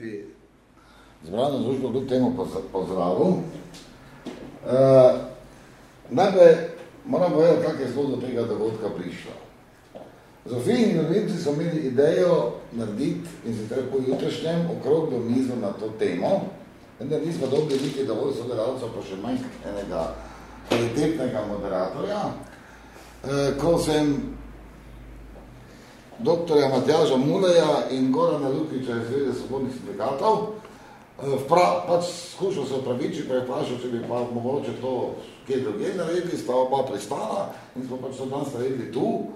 bi zbrano družbo kljub temu pozdravil. Uh, najprej moram povedati, kak je zelo do tega dogodka prišlo. Zofiji in novinci so imeli idejo narediti in se po jutrišnjem okrog do mizo na to temo, vendar nismo dobili niti dovolj sodelavcev, pa še manj enega kvalitetnega moderatorja. Uh, ko sem doktorja Matjaža Muleja in Gorana Lukiča iz Zvede svobodnih sindikatov, Vpra, pač skušal se opraviči, pa je vprašal, če bi pa mogoče to kje druge naredili, sta oba pristala in smo pač to danes naredili tu,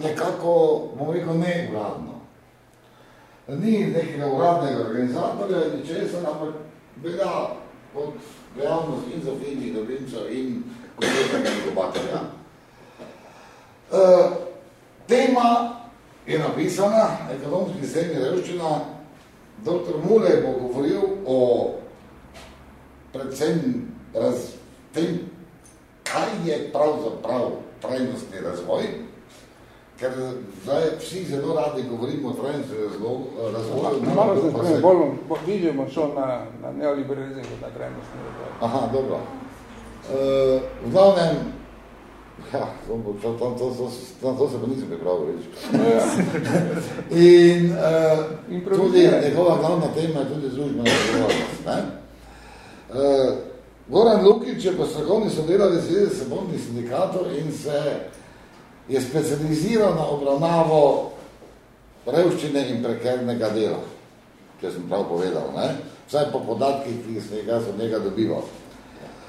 nekako, bomo rekel, ne uradno. Ni nekega uradnega organizatorja, ni česa, ampak bila od dejavnost in Zofini, Dobrinca in konkretnega inkubatorja. Uh, tema je napisana, ekonomski sistem je revščina, Doktor Mule bo govoril o predvsem raz, tem, kaj je pravzaprav trajnostni razvoj, ker zdaj vsi zelo radi govorimo o trajnostni razvoju. No, malo se spremem, bolj vidimo šel na, na neoliberalizem kot na trajnostni razvoj. Aha, dobro. Uh, v glavnem, Ja, to, to, to, to, to, to se pa nisem pripravil reči. Ja. in, uh, tudi njegova glavna tema je tudi družbena odgovornost. Uh, Goran Lukič je pa strokovni sodelavec zveze sebojnih sindikatov in se je specializiral na obravnavo revščine in prekernega dela, če sem prav povedal, ne? vsaj po podatkih, ki sem jih od njega dobival.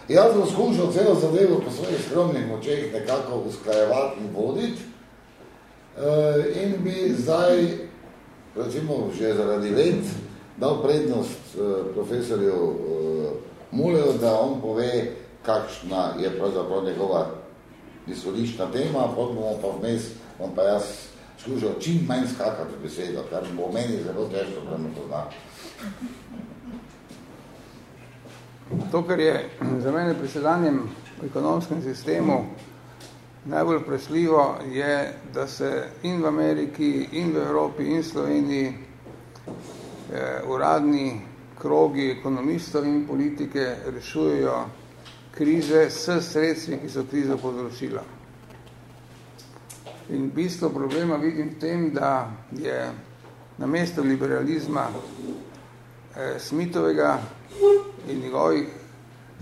Jaz bom skušal celo zadevo po svojih skromnih močeh nekako usklajevati in voditi uh, in bi zdaj, recimo že zaradi let, dal prednost uh, profesorju uh, Muleju, da on pove, kakšna je pravzaprav njegova izhodišna tema, potem bomo pa vmes, bom pa jaz skušal čim manj skakati besedo, kar bo meni zelo težko, da me pozna. To, kar je za mene pri sedanjem ekonomskem sistemu najbolj presljivo, je, da se in v Ameriki, in v Evropi, in Sloveniji eh, uradni krogi ekonomistov in politike rešujejo krize s sredstvi, ki so krizo povzročila. In bistvo problema vidim v tem, da je na mesto liberalizma eh, Smitovega in njegovih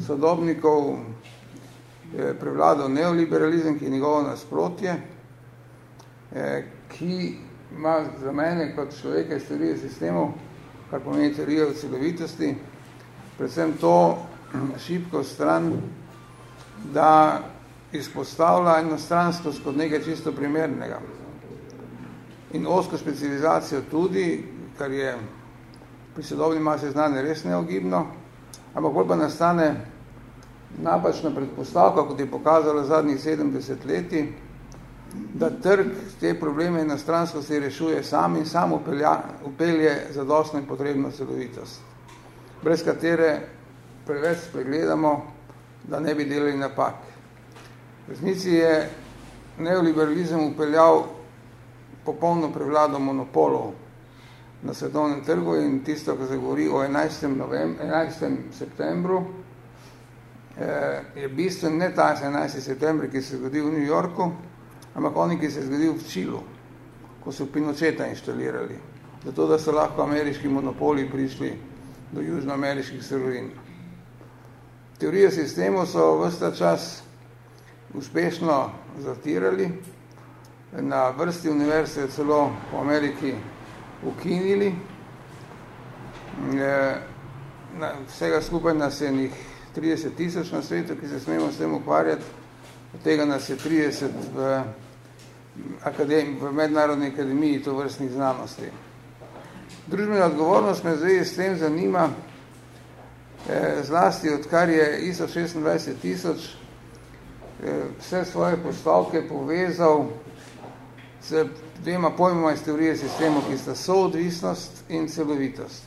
sodobnikov je prevladal neoliberalizem, ki je njegovo nasprotje, eh, ki ima za mene kot človeka iz teorije sistemov, kar pomeni teorija v celovitosti, predvsem to šibko stran, da izpostavlja enostranskost kot nekaj čisto primernega. In osko specializacijo tudi, kar je pri sodobni masi znane res neogibno, ampak bolj pa nastane napačna predpostavka, kot je pokazala zadnjih 70 leti, da trg te probleme in nastranskosti rešuje sam in sam upelja, upelje zadostno in potrebno celovitost, brez katere preveč spregledamo, da ne bi delali napak. V resnici je neoliberalizem upeljal popolno prevlado monopolov na svetovnem trgu in tisto, ko se govori o 11. Novem, 11. septembru, eh, je bistven ne ta 11. september, ki se zgodi v New Yorku, ampak oni, ki se zgodi v Čilu, ko so Pinocheta inštalirali, zato da so lahko ameriški monopoli prišli do južnoameriških surovin. Teorije sistemov so vsta čas uspešno zatirali, na vrsti univerze celo v Ameriki ukinili. E, na, vsega skupaj nas je njih 30 tisoč na svetu, ki se smemo s tem ukvarjati. Od tega nas je 30 v, akademi, v mednarodni akademiji to vrstnih znanosti. Družbena odgovornost me zdaj s tem zanima, eh, zlasti odkar je ISO 26 tisoč eh, vse svoje postavke povezal z dvema pojmoma iz teorije sistemov, ki sta soodvisnost in celovitost.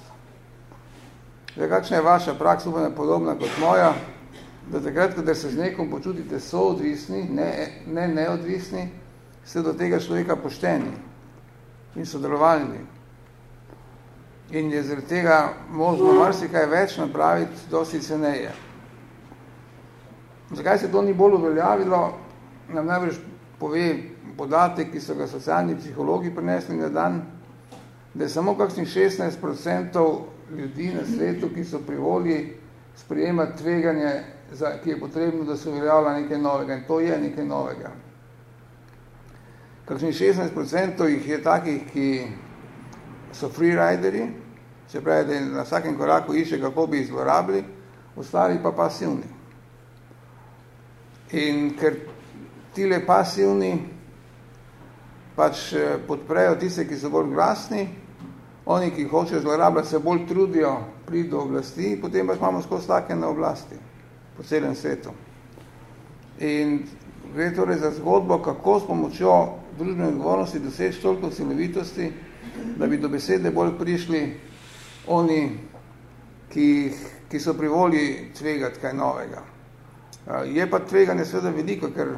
Zdaj, kakšna je vaša praksa, upam podobna kot moja, da takrat, kada se z nekom počutite soodvisni, ne, ne neodvisni, ste do tega človeka pošteni in sodelovalni. in je zaradi tega možno marsikaj več napraviti dosti ceneje. Zakaj se to ni bolj uveljavilo, nam najbrž pove podatek, ki so ga socialni psihologi prinesli na dan, da je samo kakšnih 16% ljudi na svetu, ki so pri volji sprejemati tveganje, za, ki je potrebno, da se uveljavlja nekaj novega. In to je nekaj novega. Kakšnih 16% jih je takih, ki so freerideri, se pravi, da na vsakem koraku išče, kako bi zlorabili, ostali pa pasivni. In ker tile pasivni pač eh, podprejo tiste, ki so bolj glasni, oni, ki hočejo zlorabljati, se bolj trudijo priti do oblasti, potem pač imamo skozi take na oblasti po celem svetu. In gre torej za zgodbo, kako s pomočjo družbene odgovornosti doseči toliko celovitosti, da bi do besede bolj prišli oni, ki, ki so pri volji tvegati kaj novega. Je pa tveganje seveda veliko, ker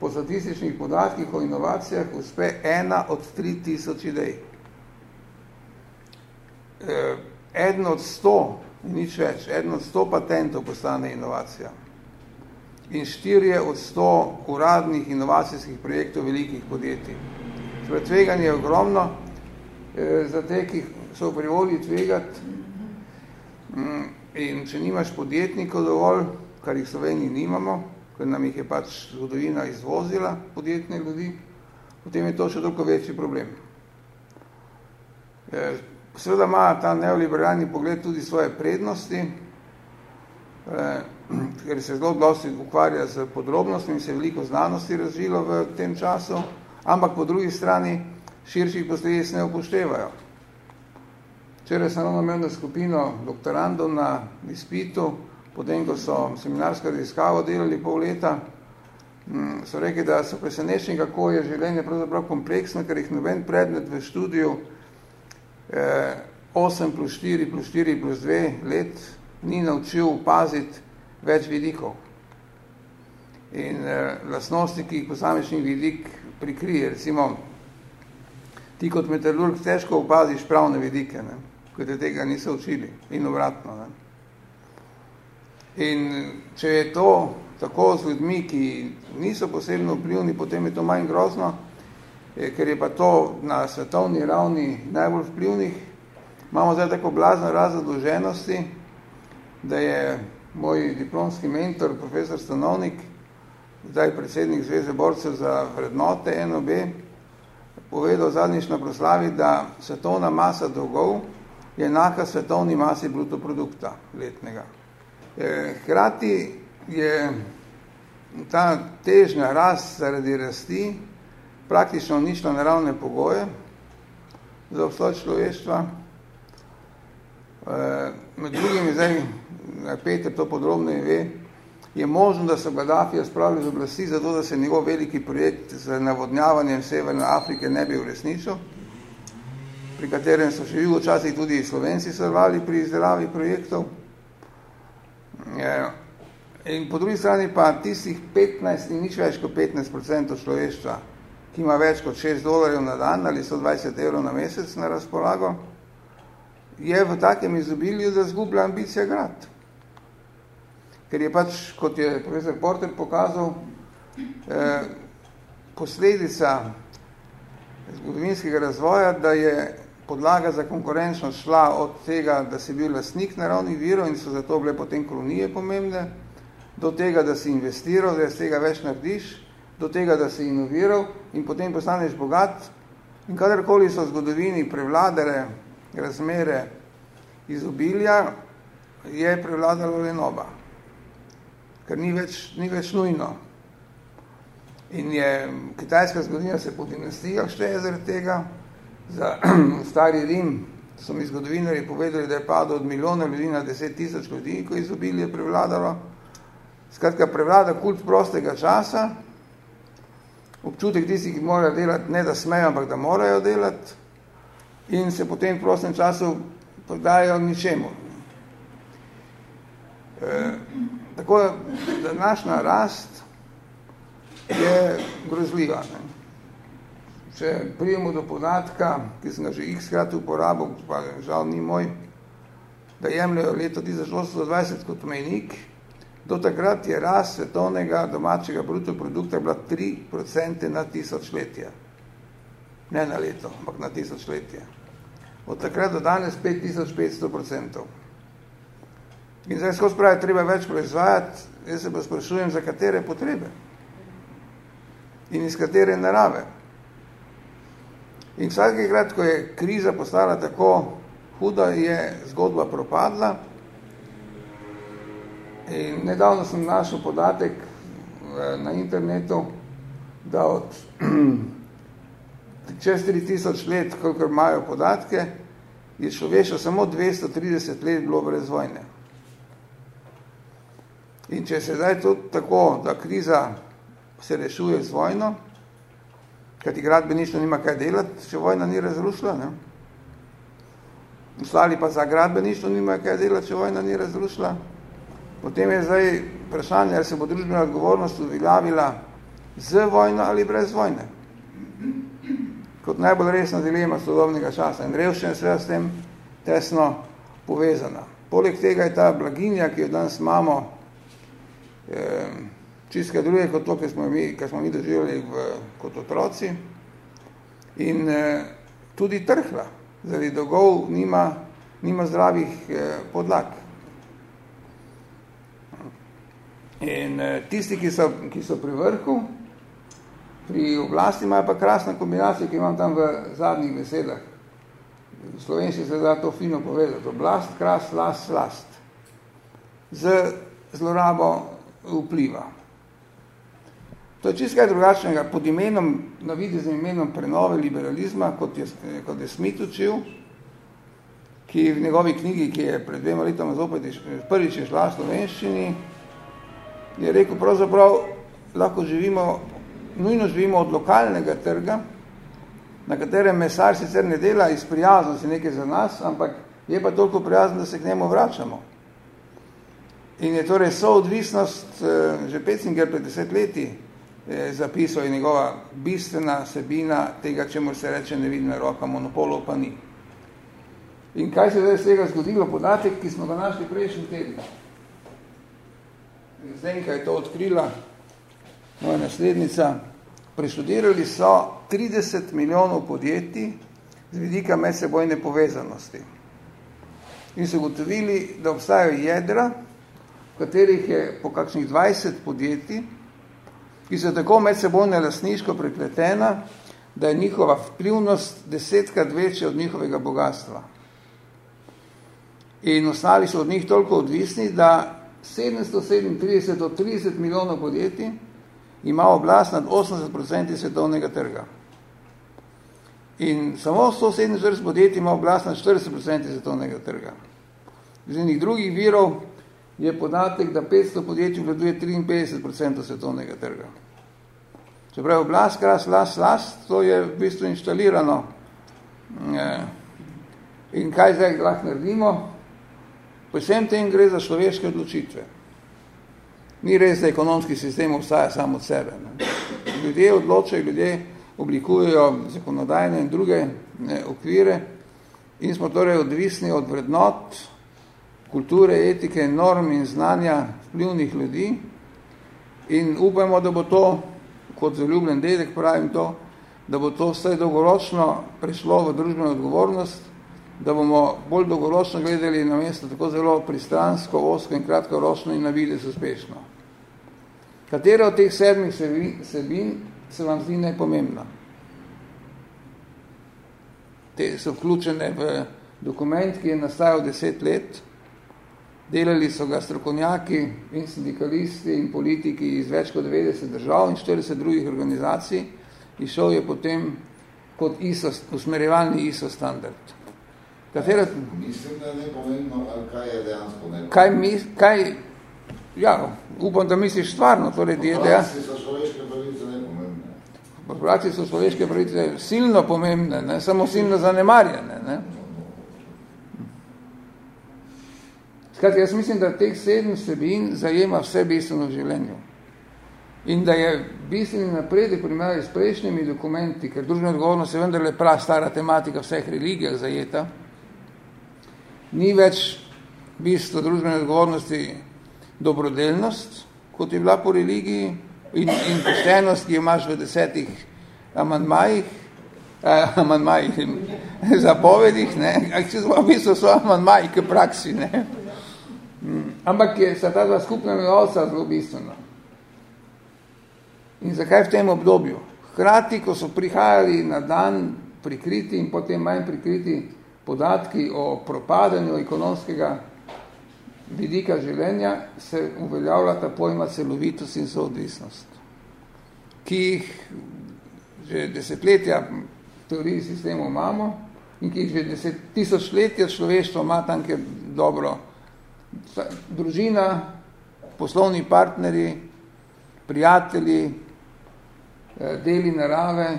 po statističnih podatkih o inovacijah uspe ena od tri tisoč idej. Eh, eden od sto, nič več, eden od sto patentov postane inovacija. In štirje od sto uradnih inovacijskih projektov velikih podjetij. Torej, tveganje je ogromno, eh, za te, ki so pri volji tvegati, mm, in če nimaš podjetnikov dovolj, kar jih v Sloveniji nimamo, ker nam jih je pač zgodovina izvozila podjetne ljudi, potem je to še toliko večji problem. Eh, seveda ima ta neoliberalni pogled tudi svoje prednosti, eh, ker se zelo dosti ukvarja z podrobnostmi in se veliko znanosti razvilo v tem času, ampak po drugi strani širših posledic ne upoštevajo. Včeraj sem imel skupino doktorandov na izpitu, potem, ko so seminarsko raziskavo delali pol leta, mm, so rekli, da so presenečni, kako je življenje pravzaprav kompleksno, ker jih noben predmet v študiju eh, 8 plus 4 plus 4 plus 2 let ni naučil paziti več vidikov. In eh, lasnosti, ki jih posamečni vidik prikrije, recimo, ti kot metalurg težko opaziš pravne vidike, ne, kot te tega niso učili in obratno. Ne. In če je to tako z ljudmi, ki niso posebno vplivni, potem je to manj grozno, eh, ker je pa to na svetovni ravni najbolj vplivnih. Imamo zdaj tako blazno razdoženosti, da je moj diplomski mentor, profesor Stanovnik, zdaj predsednik Zveze borcev za vrednote NOB, povedal zadnjič na proslavi, da svetovna masa dolgov je enaka svetovni masi bruto produkta letnega. Eh, hkrati je ta težnja rast zaradi rasti praktično ničla naravne pogoje za obstoj človeštva. Eh, med drugim, zdaj, Peter to podrobno ve, je možno, da so Gaddafija spravili z oblasti, zato da se njegov veliki projekt z navodnjavanjem Severne Afrike ne bi uresničil, pri katerem so še včasih tudi Slovenci srvali pri izdelavi projektov. In po drugi strani pa tistih 15 in nič več kot 15% človeštva, ki ima več kot 6 dolarjev na dan ali 120 evrov na mesec na razpolago, je v takem izobilju, da zgublja ambicija grad. Ker je pač, kot je profesor Porter pokazal, eh, posledica zgodovinskega razvoja, da je podlaga za konkurenčnost šla od tega, da si bil lastnik naravnih virov in so zato bile potem kolonije pomembne, do tega, da si investiral, da z tega več narediš, do tega, da si inoviral in potem postaneš bogat. In kadarkoli so v zgodovini prevladale razmere izobilja, je prevladalo lenoba, ker ni več, ni več nujno. In je kitajska zgodovina se po dinastijah šteje zaradi tega, za stari Rim, so mi zgodovinari povedali, da je padel od milijona ljudi na deset tisoč ljudi, ko izobilje prevladalo. Skratka, prevlada kult prostega časa, občutek tistih, ki morajo delati, ne da smejo, ampak da morajo delati, in se potem v prostem času podajo ničemu. E, tako da današnja rast je grozljiva. Ne? Če prijemo do podatka, ki sem ga že x krat uporabil, pa žal ni moj, da jemljajo leto 1820 kot mejnik, do takrat je rast svetovnega domačega bruto produkta bila 3% na tisočletje. Ne na leto, ampak na tisočletje. Od takrat do danes 5500%. In zdaj skozi pravi, treba več proizvajati, jaz se pa sprašujem, za katere potrebe in iz katere narave. In vsakekrat, ko je kriza postala tako huda, je zgodba propadla. In nedavno sem našel podatek eh, na internetu, da od čez 3000 let, koliko imajo podatke, je človeštvo samo 230 let bilo brez vojne. In če se zdaj to tako, da kriza se rešuje z vojno, kajti gradbeništvo nima kaj delati, če vojna ni razrušila, ne? Uslali pa za gradbeništvo nima kaj delati, če vojna ni razrušila. Potem je zdaj vprašanje, ali se bo družbena odgovornost uveljavila z vojno ali brez vojne. Kot najbolj resna dilema sodobnega časa. In revščina seveda s tem tesno povezana. Poleg tega je ta blaginja, ki jo danes imamo, eh, čistka druge kot to, kar smo mi, kar smo mi doživljali v, kot otroci. In eh, tudi trhla, zaradi dolgov nima, nima zdravih eh, podlag. In eh, tisti, ki so, ki so pri vrhu, pri oblasti imajo pa krasna kombinacija, ki imam tam v zadnjih besedah. V slovenski se da to fino povedati. Oblast, kras, last, last. Z zlorabo vpliva. To je čisto kaj drugačnega pod imenom, navideznim imenom prenove liberalizma, kot je, kot je Smith učil, ki v njegovi knjigi, ki je pred dvema letoma zopet prvič šla v slovenščini, je rekel, pravzaprav lahko živimo, nujno živimo od lokalnega trga, na katerem mesar sicer ne dela iz prijaznosti nekaj za nas, ampak je pa toliko prijazno, da se k njemu vračamo. In je torej soodvisnost, eh, že Petzinger pred deset zapisal je njegova bistvena sebina tega, čemu se reče nevidna roka, monopolov pa ni. In kaj se je z tega zgodilo? Podatek, ki smo ga našli prejšnji teden. Zdenka je to odkrila, moja naslednica. Preštudirali so 30 milijonov podjetij z vidika medsebojne povezanosti. In so gotovili, da obstajajo jedra, v katerih je po kakšnih 20 podjetij, ki so tako med sebojne lasniško prepletena, da je njihova vplivnost desetkrat večja od njihovega bogatstva. In ostali so od njih toliko odvisni, da 737 od 30 milijonov podjetij ima oblast nad 80% svetovnega trga. In samo 147 podjetij ima oblast nad 40% svetovnega trga. Z enih drugih virov je podatek, da 500 podjetij vladuje 53% svetovnega trga. Čeprav oblast, kras, las, las, to je v bistvu inštalirano. In kaj zdaj lahko naredimo? Po vsem tem gre za človeške odločitve. Ni res, da ekonomski sistem obstaja samo od sebe. Ne. Ljudje odločajo, ljudje oblikujejo zakonodajne in druge ne, okvire in smo torej odvisni od vrednot, kulture, etike, norm in znanja vplivnih ljudi in upajmo, da bo to kot zaljubljen dedek pravim to, da bo to vse dolgoročno prišlo v družbeno odgovornost, da bomo bolj dolgoročno gledali na mesto tako zelo pristransko, osko in kratkoročno in na vides uspešno. Katera od teh sedmih sebin se vam zdi najpomembna? Te so vključene v dokument, ki je nastajal deset let, Delali so ga strokovnjaki in sindikalisti in politiki iz več kot 90 držav in 40 drugih organizacij in šel je potem kot ISO, usmerjevalni ISO standard. Katera... Mislim, da ne pomembno, ali kaj je dejansko ne kaj, mis, kaj Ja, upam, da misliš stvarno. Torej, Populacije so človeške pravice ne pomembne. Populacije so človeške pravice silno pomembne, ne? samo silno zanemarjene. Ne? Skratka, jaz mislim, da teh sedem sebin zajema vse bistveno v življenju. in da je bistveni napredek primerjavi s prejšnjimi dokumenti, ker družbena odgovornost je vendarle prav stara tematika vseh religijah zajeta, ni več bistvo družbene odgovornosti dobrodelnost, kot je bila po religiji, in, in poštenost, ki jo imaš v desetih amandmajih, eh, amandmajih in zapovedih, ne, v bistvu so amandmaji k praksi, ne. Mm, ampak je se ta dva skupna imenovalca zelo bistvena. In zakaj v tem obdobju? Hkrati, ko so prihajali na dan prikriti in potem manj prikriti podatki o propadanju ekonomskega vidika življenja, se uveljavlja ta pojma celovitost in soodvisnost, ki jih že desetletja v teoriji sistemu imamo in ki jih že deset tisočletja človeštvo ima tam, kjer dobro družina, poslovni partneri, prijatelji, Eh, deli narave,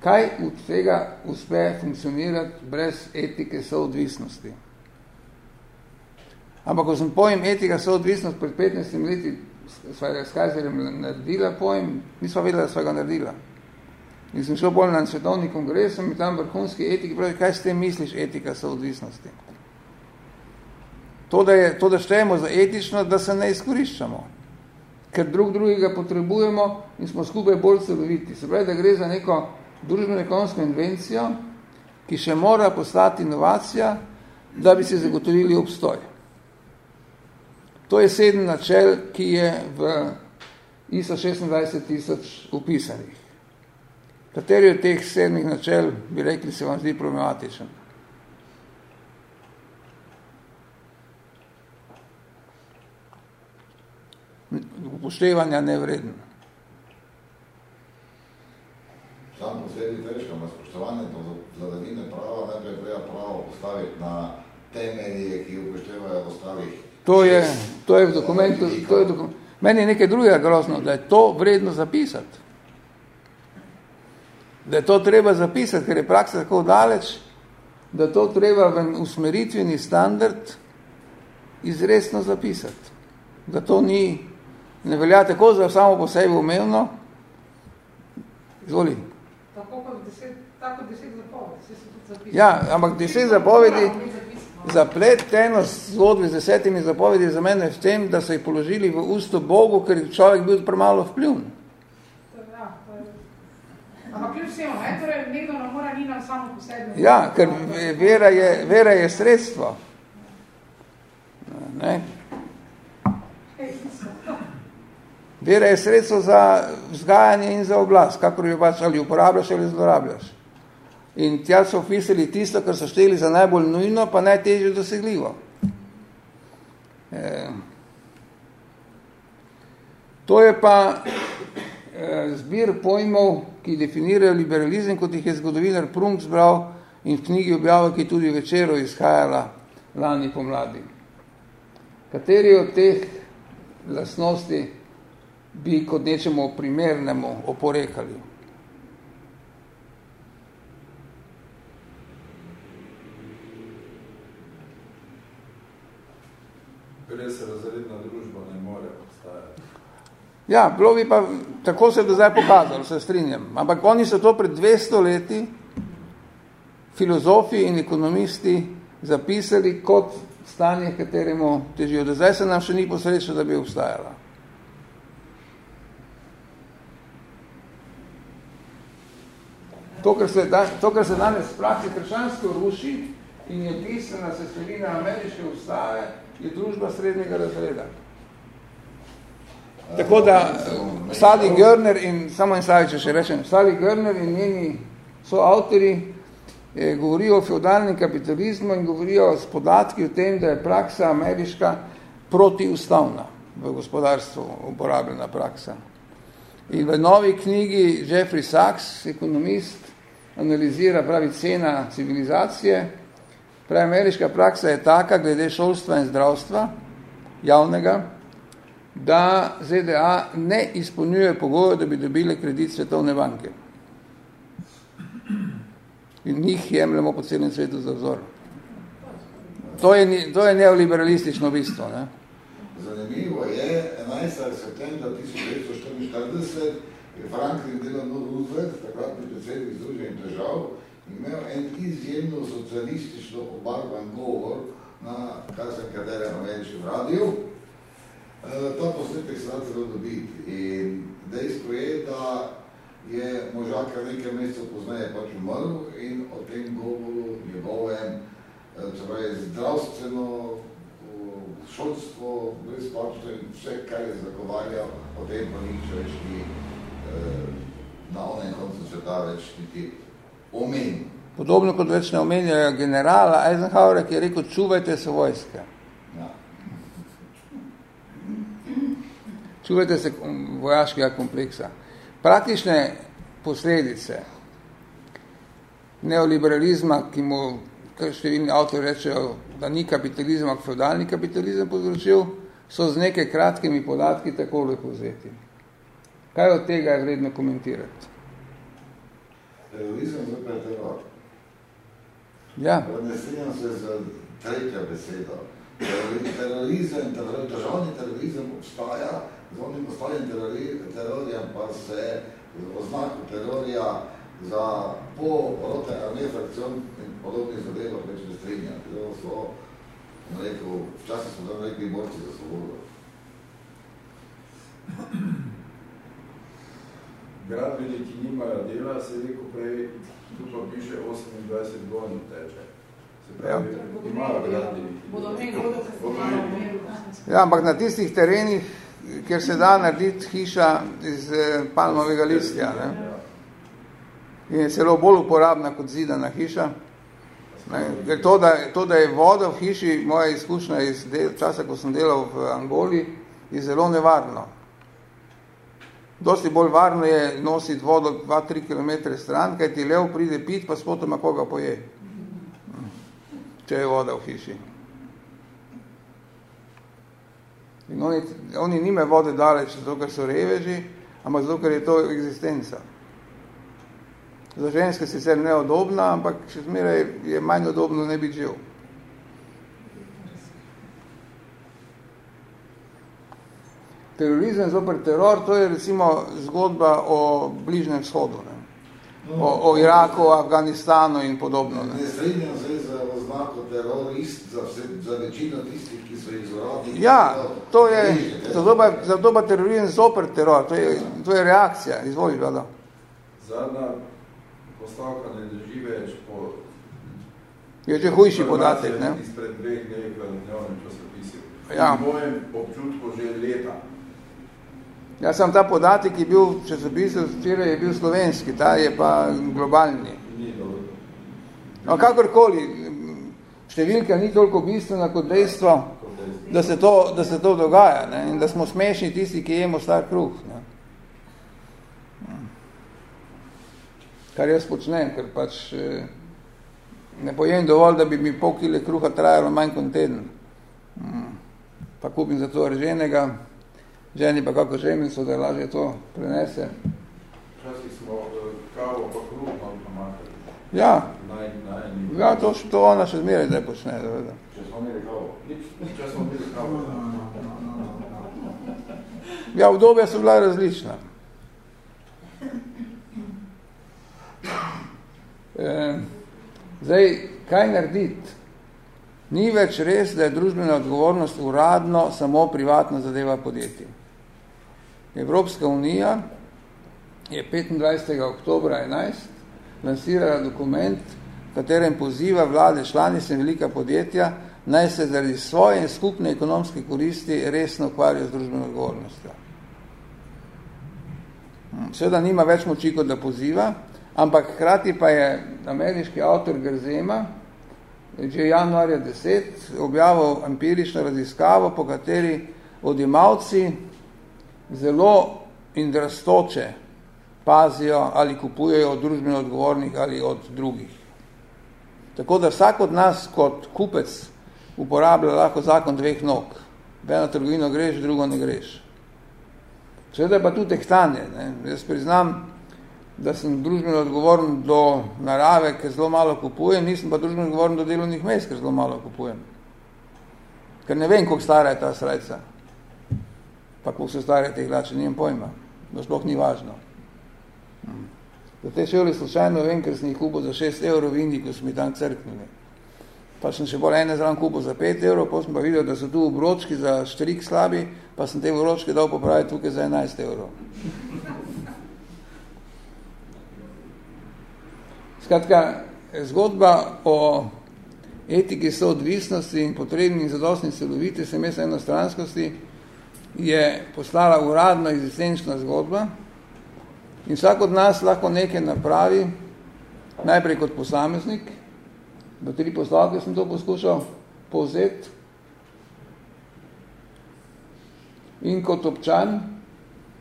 kaj od tega uspe funkcionirati brez etike soodvisnosti. Ampak, ko sem pojem etika soodvisnost pred 15 leti svojega skajzerjem naredila pojem, nisva vedela, da sva ga naredila. In sem šel bolj na svetovni kongres, sem tam vrhunski etiki, pravi, kaj s tem misliš etika soodvisnosti? To, da, je, to, da štejemo za etično, da se ne izkoriščamo ker drug drugega potrebujemo in smo skupaj bolj celoviti. Se pravi, da gre za neko družbeno-ekonomsko invencijo, ki še mora postati inovacija, da bi se zagotovili obstoj. To je sedem načel, ki je v ISO 26 tisoč upisanih. Kateri od teh sedmih načel, bi rekli, se vam zdi problematičen? Upoštevanja nevreden. Sam posebej težko, ima spoštovanje do vladavine prava, najprej treba pravo postaviti na temelje, ki upoštevajo ostalih. To je, to je v dokumentu, to je dokument. Meni je nekaj drugega grozno, da je to vredno zapisati. Da je to treba zapisati, ker je praksa tako daleč, da to treba v usmeritveni standard izresno zapisati. Da to ni ne velja tako za samo po sebi umevno. Izvoli. Tako kot deset, tako deset zapovedi. Ja, ampak deset zapovedi, zapletenost zgodbi z desetimi zapovedi za mene v tem, da so jih položili v usto Bogu, ker je človek bil premalo vpljivn. Ja, ampak kljub vsemu, ne? Torej, nekdo ne mora ni nam samo po sebi. Ja, ker vera je, vera je sredstvo. Ne? Vera je sredstvo za vzgajanje in za oblast, kakor jo pač ali uporabljaš ali zlorabljaš. In tja so opisali tisto, kar so šteli za najbolj nujno, pa najtežje dosegljivo. E, to je pa e, zbir pojmov, ki definirajo liberalizem, kot jih je zgodovinar Prunk zbral in v knjigi objava, ki tudi večero izhajala lani pomladi. Kateri od teh lasnosti bi kot nečemu primernemu oporekali. Res razredna družba ne more obstajati. Ja, bilo bi pa, tako se do zdaj pokazalo, se strinjam. Ampak oni so to pred 200 leti filozofi in ekonomisti zapisali kot stanje, kateremu težijo. Do zdaj se nam še ni posrečilo, da bi obstajala. To, kar se, da, to, kar se danes praksi kršansko ruši in je pisana sestavina ameriške ustave, je družba srednjega razreda. Tako da Sally Görner in, samo in Sally, če še rečem, Sally Görner in njeni so avtori eh, govorijo o feudalnem kapitalizmu in govorijo s podatki o tem, da je praksa ameriška protiustavna v gospodarstvu uporabljena praksa. In v novi knjigi Jeffrey Sachs, ekonomist, analizira pravi cena civilizacije. Pravi, ameriška praksa je taka, glede šolstva in zdravstva, javnega, da ZDA ne izpolnjuje pogojev, da bi dobile kredit Svetovne banke. In njih jemljamo po celem svetu za vzor. To je, to je neoliberalistično bistvo. Ne? Zanimivo je, 12. septembra 1944 je Franklin Delano Roosevelt, takratni predsednik Združenih držav, imel en izjemno socialistično obarvan govor na kar sem katerem ameriškem radiju. E, ta posnetek se da celo dobiti in dejstvo je, da je možaka nekaj mesecev pozneje pač umrl in o tem govoru njegovem, pravi, zdravstveno šolstvo, brezplačno in vse, kar je zagovarjal, o tem pa nič več ni na onem koncu sveta več niti omenil. Podobno kot več ne omenjajo generala Eisenhowera, ki je rekel, čuvajte se vojske. Ja. Čuvajte se vojaškega kompleksa. Praktične posledice neoliberalizma, ki mu številni avtori rečejo, da ni kapitalizem, ampak feudalni kapitalizem povzročil, so z nekaj kratkimi podatki tako lepo vzeti. Kaj od tega je vredno komentirati? Terorizem je zopet teror. Ja. Ne strinjam se z tretjo besedo. Terorizem, državni terorizem obstaja, z onim ostalim terorijem pa se oznaku terorija za po rote armije frakcion in podobnih zadevah več ne strinja. To so, rekel, včasih smo tam rekli borci za svobodo. Gradbeniki nimajo dela, se je rekel prej, tu pa piše 28 godin teče. Se pravi, ja. imajo gradbeniki. Ja, ampak na tistih terenih, kjer se da narediti hiša iz eh, palmovega listja, ne? Ja in je celo bolj uporabna kot zidana hiša. Ne, ker to da, to, da je voda v hiši, moja izkušnja iz del, časa, ko sem delal v Angoli, je zelo nevarno. Dosti bolj varno je nositi vodo 2-3 km stran, kaj ti lev pride pit, pa spotoma koga poje. Če je voda v hiši. In oni, oni nime vode daleč, zato ker so reveži, ampak zato ker je to eksistenca. Za ženske sicer neodobna, ampak še zmeraj je manj odobno ne biti živ. Terorizem zoper teror, to je recimo zgodba o bližnjem vzhodu, ne? O, o Iraku, Afganistanu in podobno. Ne, ne strinjam se za oznako terorist, za, vse, za večino tistih, ki so izvoradi. Ja, to je, zato pa terorizem zoper teror, to je, to je reakcija, izvoli, vlada. Zadnja postavka ne drži več po... Je že hujši podatek, ne? Izpred dveh dneh v dnevnem časopisju. Ja. V mojem občutku že leta. Ja, sem ta podatek, ki je bil v časopisu, včeraj je bil slovenski, ta je pa globalni. No, kakorkoli, številka ni toliko bistvena kot dejstvo, da se to, da se to dogaja ne? in da smo smešni tisti, ki jemo star kruh. Ne? kar jaz počnem, ker pač eh, ne pojem dovolj, da bi mi pol kile kruha trajalo manj kot teden. Mm. Pa kupim za to rženega, ženi pa kako žemico, da lažje to prenese. Včasih smo eh, kavo pa kruh malo pomakali. Ja, Naj, naj, ja to, to ona še zmeraj zdaj počne. Da, Če smo imeli kavo. Nič, če smo imeli kavo. Ja, obdobja so bila različna. E, zdaj, kaj narediti? Ni več res, da je družbena odgovornost uradno samo privatna zadeva podjetij. Evropska unija je 25. oktobra 11 lansirala dokument, v katerem poziva vlade članice in velika podjetja, naj se zaradi svoje in skupne ekonomske koristi resno ukvarjajo z družbeno odgovornostjo. Seveda nima več moči, kot da poziva, ampak hkrati pa je ameriški avtor Grzema že januarja 10 objavil empirično raziskavo, po kateri odjemalci zelo in drastoče pazijo ali kupujejo od družbeno odgovornih ali od drugih. Tako da vsak od nas kot kupec uporablja lahko zakon dveh nog. V eno trgovino greš, drugo ne greš. Seveda je pa tudi tehtanje. Ne? Jaz priznam, da sem družbeno odgovoren do narave, ker zelo malo kupujem, nisem pa družbeno odgovoren do delovnih mest, ker zelo malo kupujem. Ker ne vem, koliko stara je ta srajca. Pa koliko so stare te hlače, nijem pojma, da sploh ni važno. Hmm. Za te šole slučajno vem, ker sem jih kupil za 6 evrov v Indiji, ko smo mi tam crknili. Pa sem še bolj ene zran kupil za 5 evrov, pa sem pa videl, da so tu obročki za štrik slabi, pa sem te obročke dal popraviti tukaj za 11 evrov. Skratka, zgodba o etiki soodvisnosti in potrebni in zadostni celoviti semesa enostranskosti je postala uradna existenčna zgodba, In vsak od nas lahko nekaj napravi, najprej kot posameznik, v tri postavke sem to poskušal povzeti, in kot občan,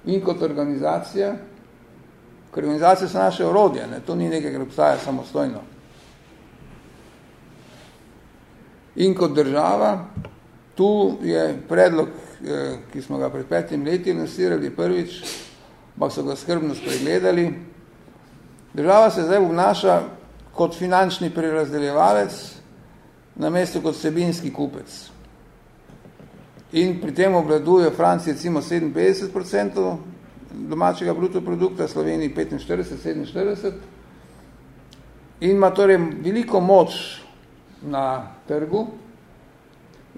in kot organizacija, ker organizacija so naše orodje, ne? to ni nekaj, kar obstaja samostojno. In kot država, tu je predlog, ki smo ga pred petim leti nasirali prvič, ampak so ga skrbno spregledali. Država se zdaj obnaša kot finančni prerazdeljevalec, na mesto kot sebinski kupec. In pri tem obladuje Francija recimo 57% domačega bruto produkta, Sloveniji 45-47%. In ima torej veliko moč na trgu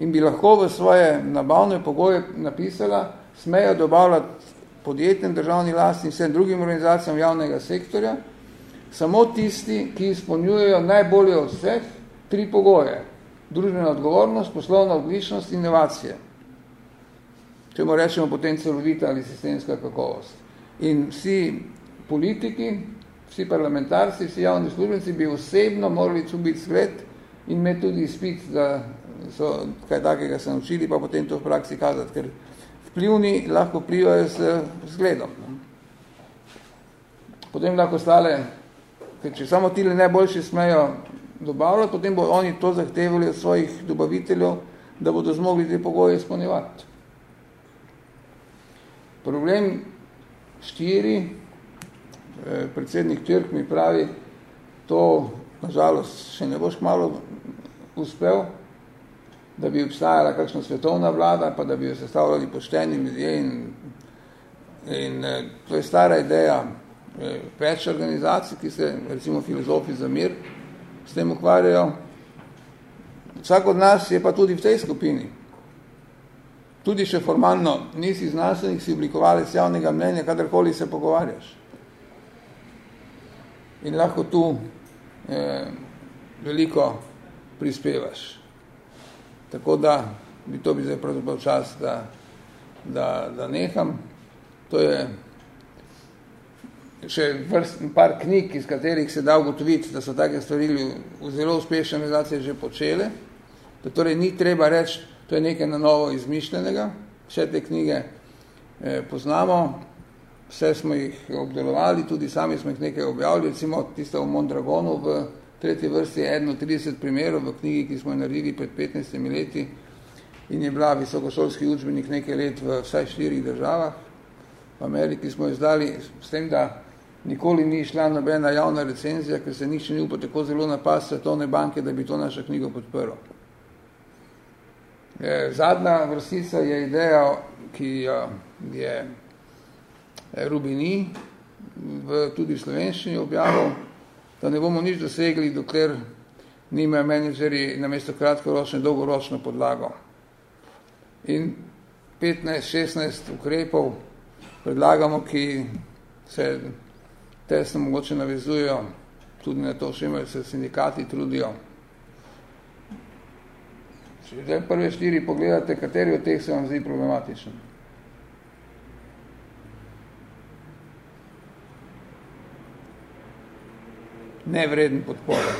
in bi lahko v svoje nabavne pogoje napisala, smejo dobavljati podjetjem državni lasti in vsem drugim organizacijam javnega sektorja, samo tisti, ki izpolnjujejo najbolje od vseh tri pogoje. Družbena odgovornost, poslovna odličnost in inovacije. Če mu rečemo potem celovita ali sistemska kakovost. In vsi politiki, vsi parlamentarci, vsi javni službenci bi osebno morali biti zgled in imeti tudi izpit, da so kaj takega se naučili, pa potem to v praksi kazati, ker vplivni lahko vplivajo s zgledom. Potem lahko stale, ker če samo tile najboljši smejo dobavljati, potem bo oni to zahtevali od svojih dobaviteljev, da bodo zmogli te pogoje izpolnjevati. Problem štiri, eh, predsednik Črk mi pravi, to nažalost še ne boš malo uspel, da bi obstajala kakšna svetovna vlada, pa da bi jo sestavljali pošteni ljudje in, in eh, to je stara ideja eh, več organizacij, ki se, recimo filozofi za mir, s tem ukvarjajo. Vsak od nas je pa tudi v tej skupini. Tudi še formalno nisi znanstvenik, si oblikovalec javnega mnenja, kadarkoli se pogovarjaš. In lahko tu eh, veliko prispevaš. Tako da bi to bi zdaj pravzaprav čas, da, da, da neham. To je še vrst, par knjig, iz katerih se da ugotoviti, da so take stvari v zelo uspešne organizacije že počele. Da torej ni treba reči, to je nekaj na novo izmišljenega. Vse te knjige eh, poznamo, vse smo jih obdelovali, tudi sami smo jih nekaj objavili, recimo tiste v Mondragonu v tretji vrsti je eno 30 primerov v knjigi, ki smo jo naredili pred 15 leti in je bila visokošolski učbenik nekaj let v vsaj štirih državah. V Ameriki smo jo izdali s tem, da nikoli ni šla nobena javna recenzija, ker se nič ni upal tako zelo napast svetovne banke, da bi to našo knjigo podprl. Zadnja vrstica je ideja, ki je Rubini v, tudi v slovenščini objavil, da ne bomo nič dosegli, dokler nimajo menedžeri na mesto kratkoročno in dolgoročno podlago. In 15-16 ukrepov predlagamo, ki se tesno mogoče navezujejo tudi na to, imajo se sindikati trudijo. Če zdaj prve štiri pogledate, kateri od teh se vam zdi problematičen. Nevreden podpore.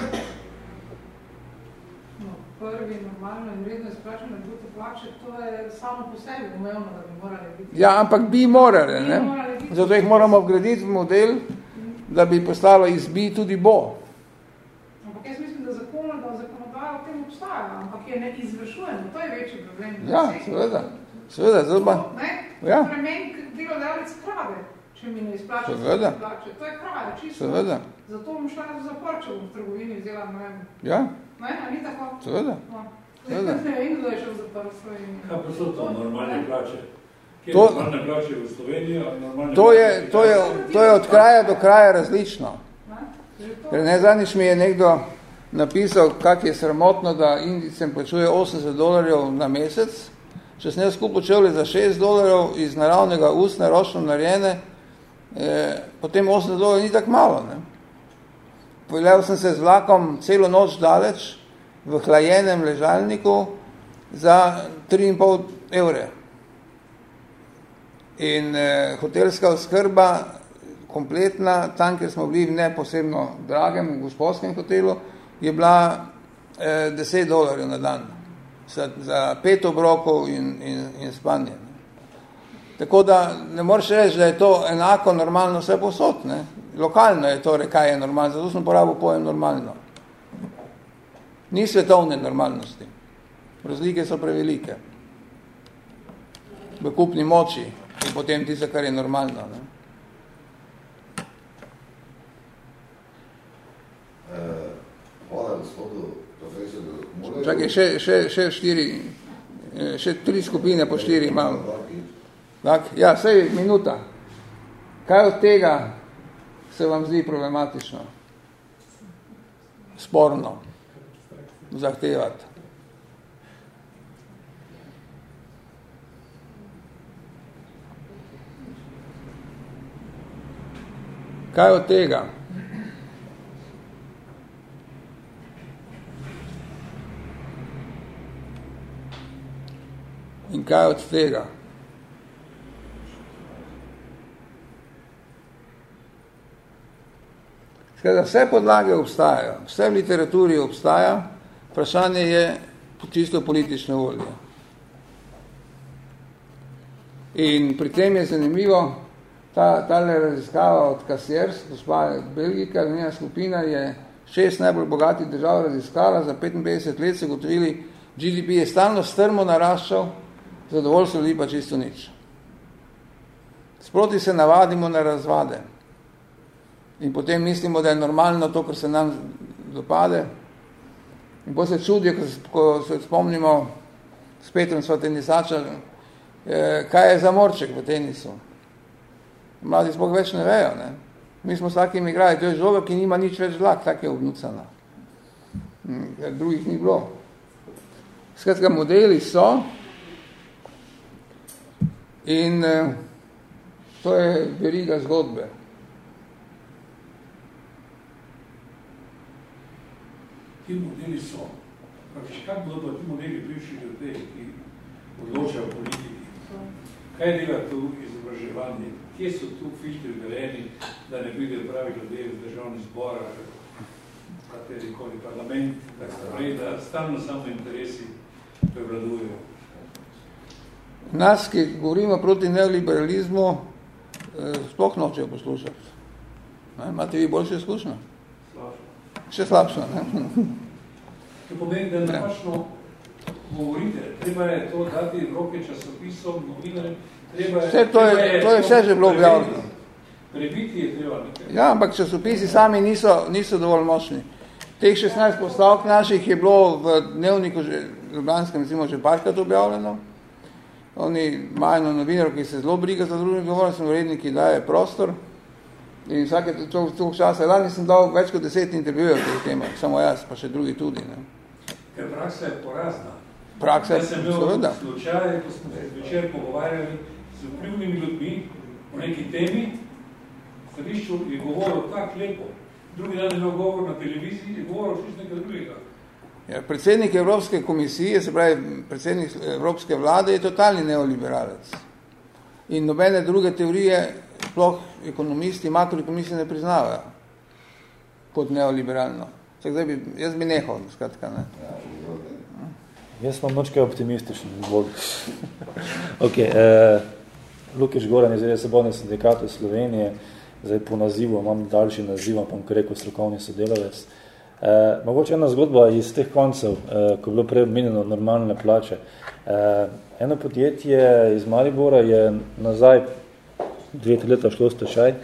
No, prvi normalno in vredno izplačeno bruto plače, to je samo po sebi umevno, da bi morali biti. Ja, ampak bi morali, bi ne? Morali biti. Zato jih moramo vgraditi v model, da bi postalo iz bi tudi bo. Ampak jaz mislim, da zakon, da zakonodaja v tem obstaja, ampak je ne izvršujemo, to je večji problem. Ja, seveda, seveda, zato pa... Ne? Ja. Premen delodajalec krade, če mi ne izplača Seveda. plače. To je krade, čisto. Seveda. Zato bom šla na zapor, če bom v trgovini vzela, ne vem. Ja, Ne, a ni tako? seveda. No. Seveda. Ne, in kdo je šel v zapor s svojimi. Kaj pa so to normalne plače? Kje to, normalne plače v Sloveniji, normalne to je, to, je, to je od kraja do kraja različno. Ker ne zadnjič mi je nekdo napisal, kak je sramotno, da Indicem plačuje 80 dolarjev na mesec, če sem jaz skupaj čevli za 6 dolarjev iz naravnega ustne, ročno narejene, eh, potem 80 dolarjev ni tako malo. Ne? Poveljal sem se z vlakom celo noč daleč v hlajenem ležalniku za 3,5 evre. In eh, hotelska oskrba kompletna, tam, kjer smo bili v ne posebno dragem, gospodskem hotelu, je bila eh, 10 dolarjev na dan za, za pet obrokov in, in, in spanje. Ne. Tako da ne moreš reči, da je to enako normalno vse posod. Ne. Lokalno je to, kaj je normalno, zato sem porabil pojem normalno. Ni svetovne normalnosti. Razlike so prevelike. V kupni moči in potem tisto, kar je normalno. Ne. Hvala gospodu profesorju. Čakaj, še, še, še štiri, eh, še tri skupine po štiri imam. Tak, ja, sej minuta. Kaj od tega se vam zdi problematično? Sporno. Zahtevati. Kaj od tega? In kaj od tega? Skratka, vse podlage obstajajo, vse v literaturi obstaja, vprašanje je čisto politične volje. In pri tem je zanimivo, ta tale raziskava od Kasiers, gospa Belgika, njena skupina je šest najbolj bogatih držav raziskala, za 55 let se gotovili, GDP je stalno strmo naraščal, zadovoljstvo ljudi pa čisto nič. Sproti se navadimo na razvade in potem mislimo, da je normalno to, kar se nam dopade. In potem se čudijo, ko se spomnimo s Petrom sva tenisača, eh, kaj je za morček v tenisu. Mladi sploh več ne vejo. Ne? Mi smo s takim igrali, to je žoga, ki nima nič več vlak, tak je obnucana. Hm, ker drugih ni bilo. Skratka, modeli so, In uh, to je veriga zgodbe. Ti modeli so. Praviš, kak bodo pa ti modeli prišli do te, ki odločajo politiki? Kaj dela tu izobraževanje? Kje so tu filtri veleni, da ne pride pravi ljudje v državni zbor, katerikoli parlament, tako naprej, da stalno samo interesi prevladujejo? nas, ki govorimo proti neoliberalizmu, eh, sploh nočejo poslušati. Ne? Imate vi boljše izkušnje? Še slabše, ne? To pomeni, da napačno govorite. Treba je to dati v roke časopisom, novinarjem. Treba je, vse to je, je, to je vse že bilo objavljeno. Prebiti je treba nekaj. Ja, ampak časopisi sami niso, niso dovolj močni. Teh 16 postavk naših je bilo v dnevniku že, Ljubljanskem, recimo, že parkrat objavljeno. Oni imajo eno novinarko, ki se zelo briga za drugim govorom, sem vrednik, ki daje prostor. In vsake to, to časa, lani sem dal več kot deset intervjujev v teh temah, samo jaz, pa še drugi tudi. Ne. Ker praksa je porazna. Praksa je, seveda. Slučaj, ko smo se večer pogovarjali z vplivnimi ljudmi o neki temi, stališču je govoril tak lepo. Drugi dan je imel govor na televiziji, je govoril še nekaj drugega. Ja, predsednik Evropske komisije, se pravi predsednik Evropske vlade, je totalni neoliberalec. In nobene druge teorije, sploh ekonomisti, makroekonomisti ne priznavajo kot neoliberalno. Zdaj bi, jaz bi nehal, skratka, ne. Jaz sem močkaj optimističen. ok, eh, Lukiš Goran iz Sebojne sindikatu Slovenije, zdaj po nazivu, imam daljši naziv, pa bom rekel strokovni sodelavec. Eh, mogoče ena zgodba iz teh koncev, eh, ko je bilo prej omenjeno normalne plače. Eh, eno podjetje iz Maribora je nazaj dve, tri leta šlo stečaj,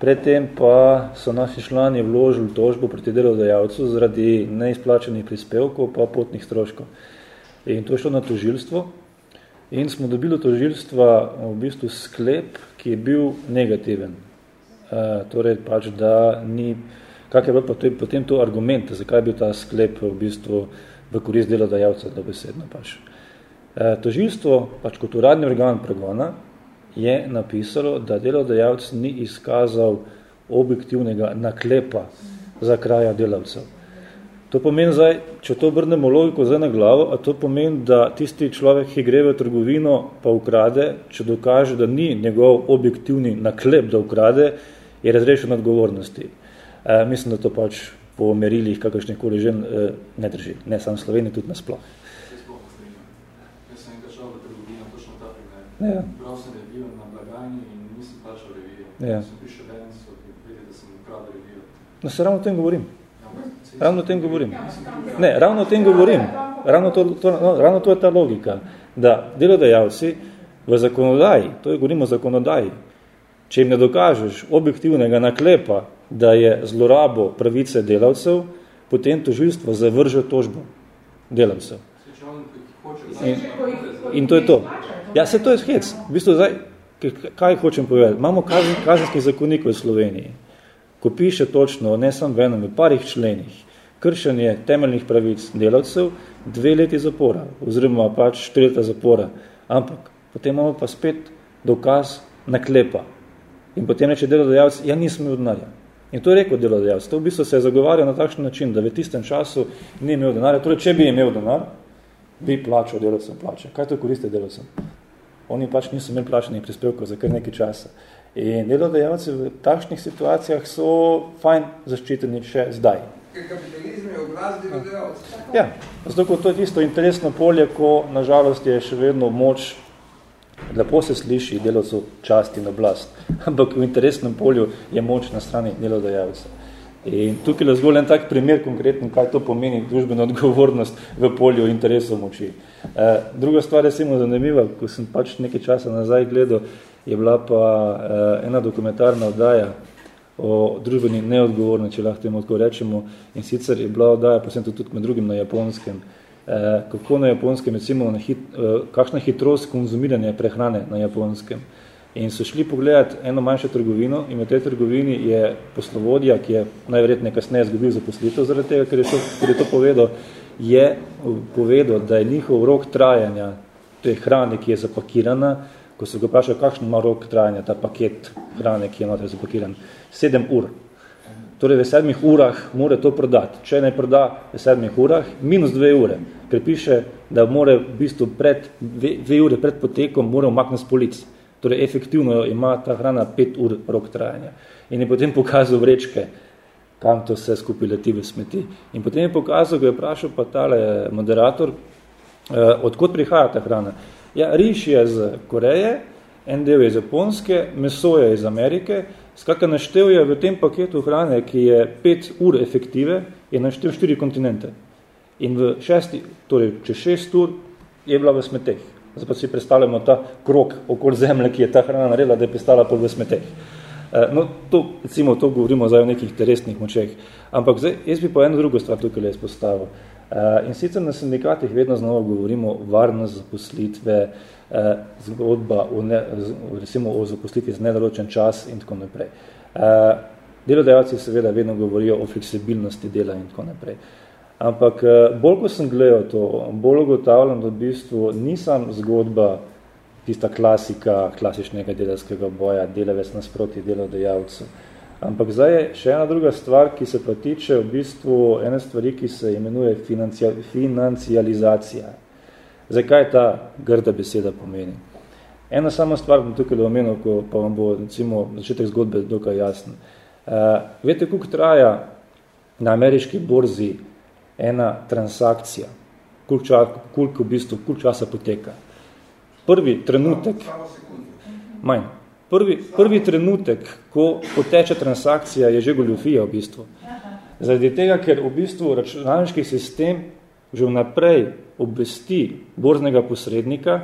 predtem pa so naši člani vložili tožbo proti delodajalcu zaradi neizplačenih prispevkov pa potnih stroškov. In to je šlo na tožilstvo. in smo dobili tožilstva v bistvu sklep, ki je bil negativen. Uh, torej, pač, da ni, kak je bil potem to argument, zakaj je bil ta sklep v bistvu v korist delodajalca dobesedno pač. Uh, tožilstvo, pač kot uradni organ pregona, je napisalo, da delodajalc ni izkazal objektivnega naklepa za kraja delavcev. To pomeni zdaj, če to obrnemo logiko zdaj na glavo, a to pomeni, da tisti človek, ki gre v trgovino, pa ukrade, če dokaže, da ni njegov objektivni naklep, da ukrade, je razrešen odgovornosti. E, mislim, da to pač po merilih kakršnih koli žen e, ne drži. Ne samo Sloveniji, tudi nasploh. Jaz sem enkrat šel v trgovino, točno ta primer. Ja. Prav sem revijo na blagajni in nisem plačal revijo. Ja. Sem prišel ven, so vedeli, da sem ukradel revijo. No, se ravno o tem govorim. Ravno o tem govorim. Ne, ravno o tem govorim. Ravno to, to, no, ravno to je ta logika, da delodajalci v zakonodaji, to je govorimo o zakonodaji, če jim ne dokažeš objektivnega naklepa, da je zlorabo pravice delavcev, potem tožilstvo zavrže tožbo delavcev. In, in to je to. Ja, se to je hec. V bistvu zdaj, kaj hočem povedati? Imamo kazenski zakonik v Sloveniji ko piše točno, ne samo v enem, v parih členih, kršenje temeljnih pravic delavcev, dve leti zapora, oziroma pač štiri leta zapora, ampak potem imamo pa spet dokaz naklepa. In potem reče delodajalec, ja nisem imel denarja. In to je rekel delodajalec. To v bistvu se je zagovarjal na takšen način, da v tistem času ni imel denarja. Torej, če bi imel denar, bi plačal delavcem plače. Kaj to koriste delavcem? Oni pač niso imeli plačenih prispevkov za kar nekaj časa. In delodajalci v takšnih situacijah so fajn zaščiteni še zdaj. Kapitalizm je oblast delodajalcev. Ja, zato to je tisto interesno polje, ko nažalost je še vedno moč, lepo se sliši delovcev čast in oblast, ampak v interesnem polju je moč na strani delodajalcev. In tukaj je zgolj en tak primer konkretno, kaj to pomeni družbena odgovornost v polju interesov moči. E, druga stvar je samo zanimiva, ko sem pač nekaj časa nazaj gledal, je bila pa uh, ena dokumentarna oddaja o družbeni neodgovorni, če lahko temu tako rečemo, in sicer je bila oddaja, pa sem to tudi med drugim na japonskem, uh, kako na japonskem, recimo, na hit, uh, kakšna hitrost konzumiranja prehrane na japonskem. In so šli pogledati eno manjšo trgovino in v tej trgovini je poslovodja, ki je najverjetneje kasneje zgubil zaposlitev zaradi tega, ker je, to, ker je to povedal, je povedal, da je njihov rok trajanja te hrane, ki je zapakirana, ko se ga vprašajo, kakšen ima rok trajanja ta paket hrane, ki je noter zapakiran. Sedem ur. Torej v sedmih urah mora to prodati. Če ne proda v sedmih urah, minus dve ure, ker piše, da mora v bistvu pred, dve, dve ure pred potekom mora umakniti z polic. Torej efektivno ima ta hrana pet ur rok trajanja. In je potem pokazal vrečke, kam to vse skupaj leti v smeti. In potem je pokazal, ko je vprašal pa tale moderator, eh, odkot prihaja ta hrana. Ja, riž je iz Koreje, en del je iz Japonske, meso je iz Amerike, skakaj naštel je v tem paketu hrane, ki je pet ur efektive, je naštel štiri kontinente. In v šesti, torej če šest ur, je bila v smeteh. Zdaj pa si predstavljamo ta krok okoli zemlje, ki je ta hrana naredila, da je prestala pod v smeteh. Eh, no, to, recimo, to govorimo zdaj o nekih teresnih močeh. Ampak zdaj, jaz bi pa eno drugo stvar tukaj le izpostavil. Eh, in sicer na sindikatih vedno znova govorimo varnost zaposlitve, eh, zgodba o, ne, recimo o zaposlitvi z nedoločen čas in tako naprej. Delodajalci seveda vedno govorijo o fleksibilnosti dela in tako naprej. Ampak bolj, ko sem gledal to, bolj ugotavljam, da v bistvu nisem zgodba tista klasika klasičnega delavskega boja, delavec nasproti delodajalcu. Ampak zdaj je še ena druga stvar, ki se pa tiče v bistvu ene stvari, ki se imenuje financializacija. Zakaj ta grda beseda pomeni? Ena sama stvar bom tukaj omenil, ko pa vam bo recimo začetek zgodbe dokaj jasen. Uh, veste, koliko traja na ameriški borzi ena transakcija? Koliko, ča, koliko, v bistvu, koliko časa poteka? Prvi trenutek, manj, prvi, prvi trenutek, ko poteče transakcija, je že goljufija v bistvu. Zaradi tega, ker v bistvu računalniški sistem že vnaprej obvesti borznega posrednika,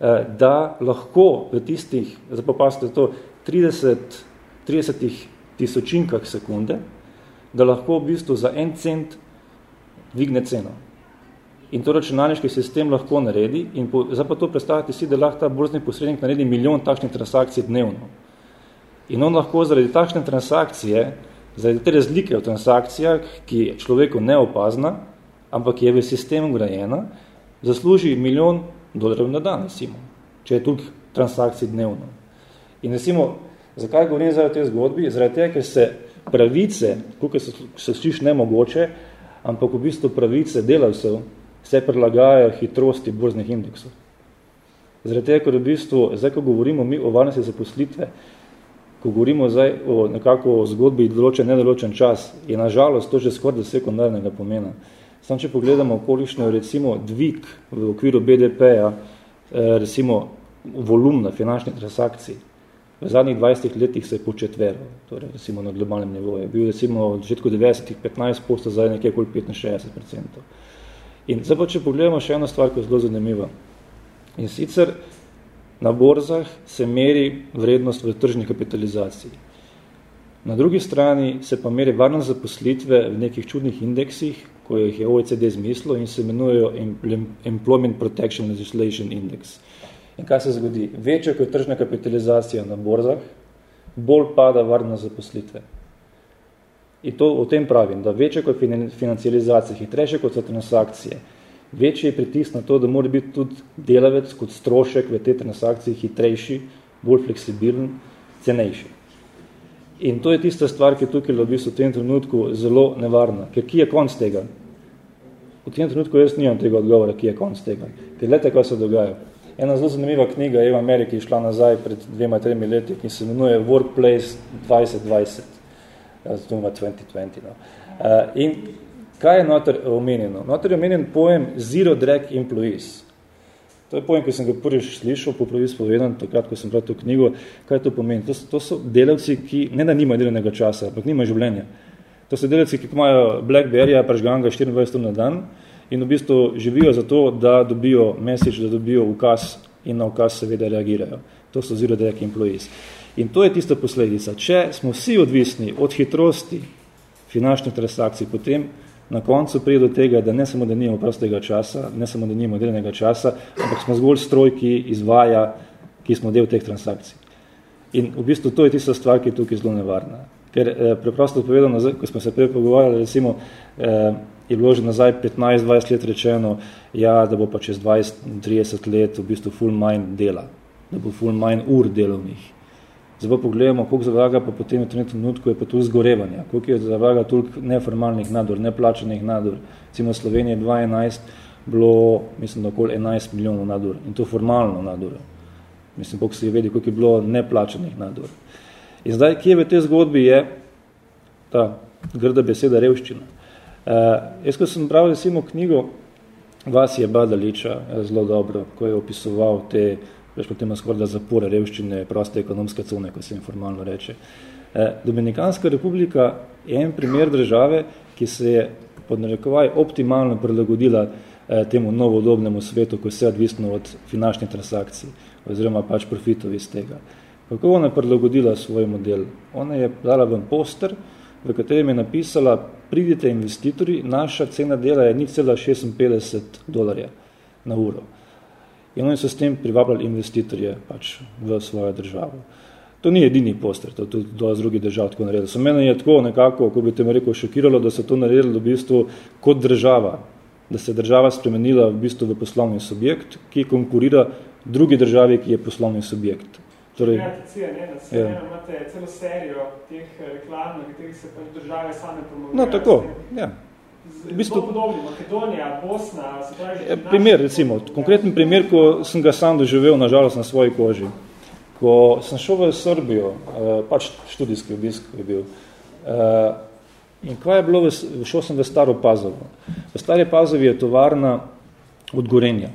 eh, da lahko v tistih, zapopasite to, 30, 30 tisočinkah sekunde, da lahko v bistvu za en cent dvigne ceno. in to računalniški sistem lahko naredi in po, zdaj pa to predstavljate si, da lahko ta borzni posrednik naredi milijon takšnih transakcij dnevno. In on lahko zaradi takšne transakcije, zaradi te razlike v transakcijah, ki je človeku neopazna, ampak je v sistem grajena, zasluži milijon dolarjev na dan, recimo, če je tukaj transakcij dnevno. In recimo, zakaj govorim zaradi te zgodbi? Zaradi tega, ker se pravice, tukaj se, se sliš nemogoče, ampak v bistvu pravice delavcev se prilagajajo hitrosti borznih indeksov. Zaradi tega, ker v bistvu, zdaj, ko govorimo mi o varnosti zaposlitve, ko govorimo zdaj o nekako o zgodbi določen, nedoločen čas, je na žalost to že skoraj sekundarnega pomena. Sam, če pogledamo, kolikšno je recimo dvig v okviru BDP-ja, eh, recimo volumna finančnih transakcij, v zadnjih 20 letih se je početveril, torej recimo na globalnem nivoju. Bil recimo od začetku 90-ih 15 posto, zdaj nekje okoli 65%. In zdaj pa, če pogledamo še eno stvar, ki je zelo zanimiva. In sicer na borzah se meri vrednost v tržni kapitalizaciji. Na drugi strani se pa meri varnost zaposlitve v nekih čudnih indeksih, ko jih je OECD zmislil in se imenujejo Employment Protection Legislation Index. In kaj se zgodi? Večja kot tržna kapitalizacija na borzah, bolj pada varnost zaposlitve. In to o tem pravim, da večja kot financializacija, hitrejše kot so transakcije, večji je pritisk na to, da mora biti tudi delavec kot strošek v te transakciji hitrejši, bolj fleksibilen, cenejši. In to je tista stvar, ki je tukaj v bistvu v tem trenutku zelo nevarna. Ker ki je konc tega? V tem trenutku jaz nimam tega odgovora, ki je konc tega. Ker lete, kaj se dogaja. Ena zelo zanimiva knjiga je v Ameriki išla nazaj pred dvema, tremi leti, ki se imenuje Workplace 2020. Zato ima 2020. No. Uh, in kaj je noter omenjeno? Noter je omenjen pojem Zero Drag Employees. To je pojem, ki sem ga prvič slišal, po prvi spovedan, takrat, ko sem bral to knjigo, kaj to pomeni. To, to so delavci, ki ne da nimajo delovnega časa, ampak nimajo življenja. To so delavci, ki imajo Blackberry-a, prežganga 24 na dan in v bistvu živijo za to, da dobijo message, da dobijo ukaz in na ukaz seveda reagirajo. To so Zero Drag Employees. In to je tista posledica. Če smo vsi odvisni od hitrosti finančnih transakcij, potem na koncu prije do tega, da ne samo, da nimamo prostega časa, ne samo, da nimamo delenega časa, ampak smo zgolj stroj, ki izvaja, ki smo del teh transakcij. In v bistvu to je tista stvar, ki je tukaj zelo nevarna. Ker eh, preprosto povedano, ko smo se prej pogovarjali, recimo, eh, je bilo že nazaj 15-20 let rečeno, ja, da bo pa čez 20-30 let v bistvu full mind dela, da bo full mind ur delovnih. Zdaj pa pogledamo, koliko zavraga pa potem v trenutku je pa tu zgorevanja, koliko je zavraga toliko neformalnih nador, neplačenih nador. Recimo v Sloveniji 2011 bilo, mislim, da okoli 11 milijonov nador in to formalno nador. Mislim, koliko se je vedi, koliko je bilo neplačenih nador. In zdaj, kje v tej zgodbi je ta grda beseda revščina? Uh, jaz, ko sem bral recimo knjigo Vas je Badaliča zelo dobro, ko je opisoval te veš potem skoraj da zapore revščine, proste ekonomske cone, ko se jim formalno reče. Eh, Dominikanska republika je en primer države, ki se je pod narekovaj optimalno prilagodila eh, temu novodobnemu svetu, ko je vse odvisno od finančnih transakcij oziroma pač profitov iz tega. Kako ona prilagodila svoj model? Ona je dala ven poster, v katerem je napisala, pridite investitorji, naša cena dela je 0,56 dolarja na uro. In oni so s tem privabljali investitorje pač v svojo državo. To ni edini poster, to tudi do drugih držav tako naredili. So mene je tako nekako, ko bi te rekel, šokiralo, da se to naredilo v bistvu kot država, da se država spremenila v bistvu v poslovni subjekt, ki konkurira drugi državi, ki je poslovni subjekt. Torej, ne, ne, da se ja. imate celo serijo teh reklam, na katerih se pač države same promovirajo. No, tako, ja v bistvu, podobni, Makedonija, Bosna, se pravi, je, primer, recimo, konkreten primer, ko sem ga sam doživel, nažalost, na svoji koži. Ko sem šel v Srbijo, eh, pač študijski obisk je bil, eh, in kaj je bilo, šel sem v Staro Pazovo. V Stari Pazovi je tovarna od Gorenja.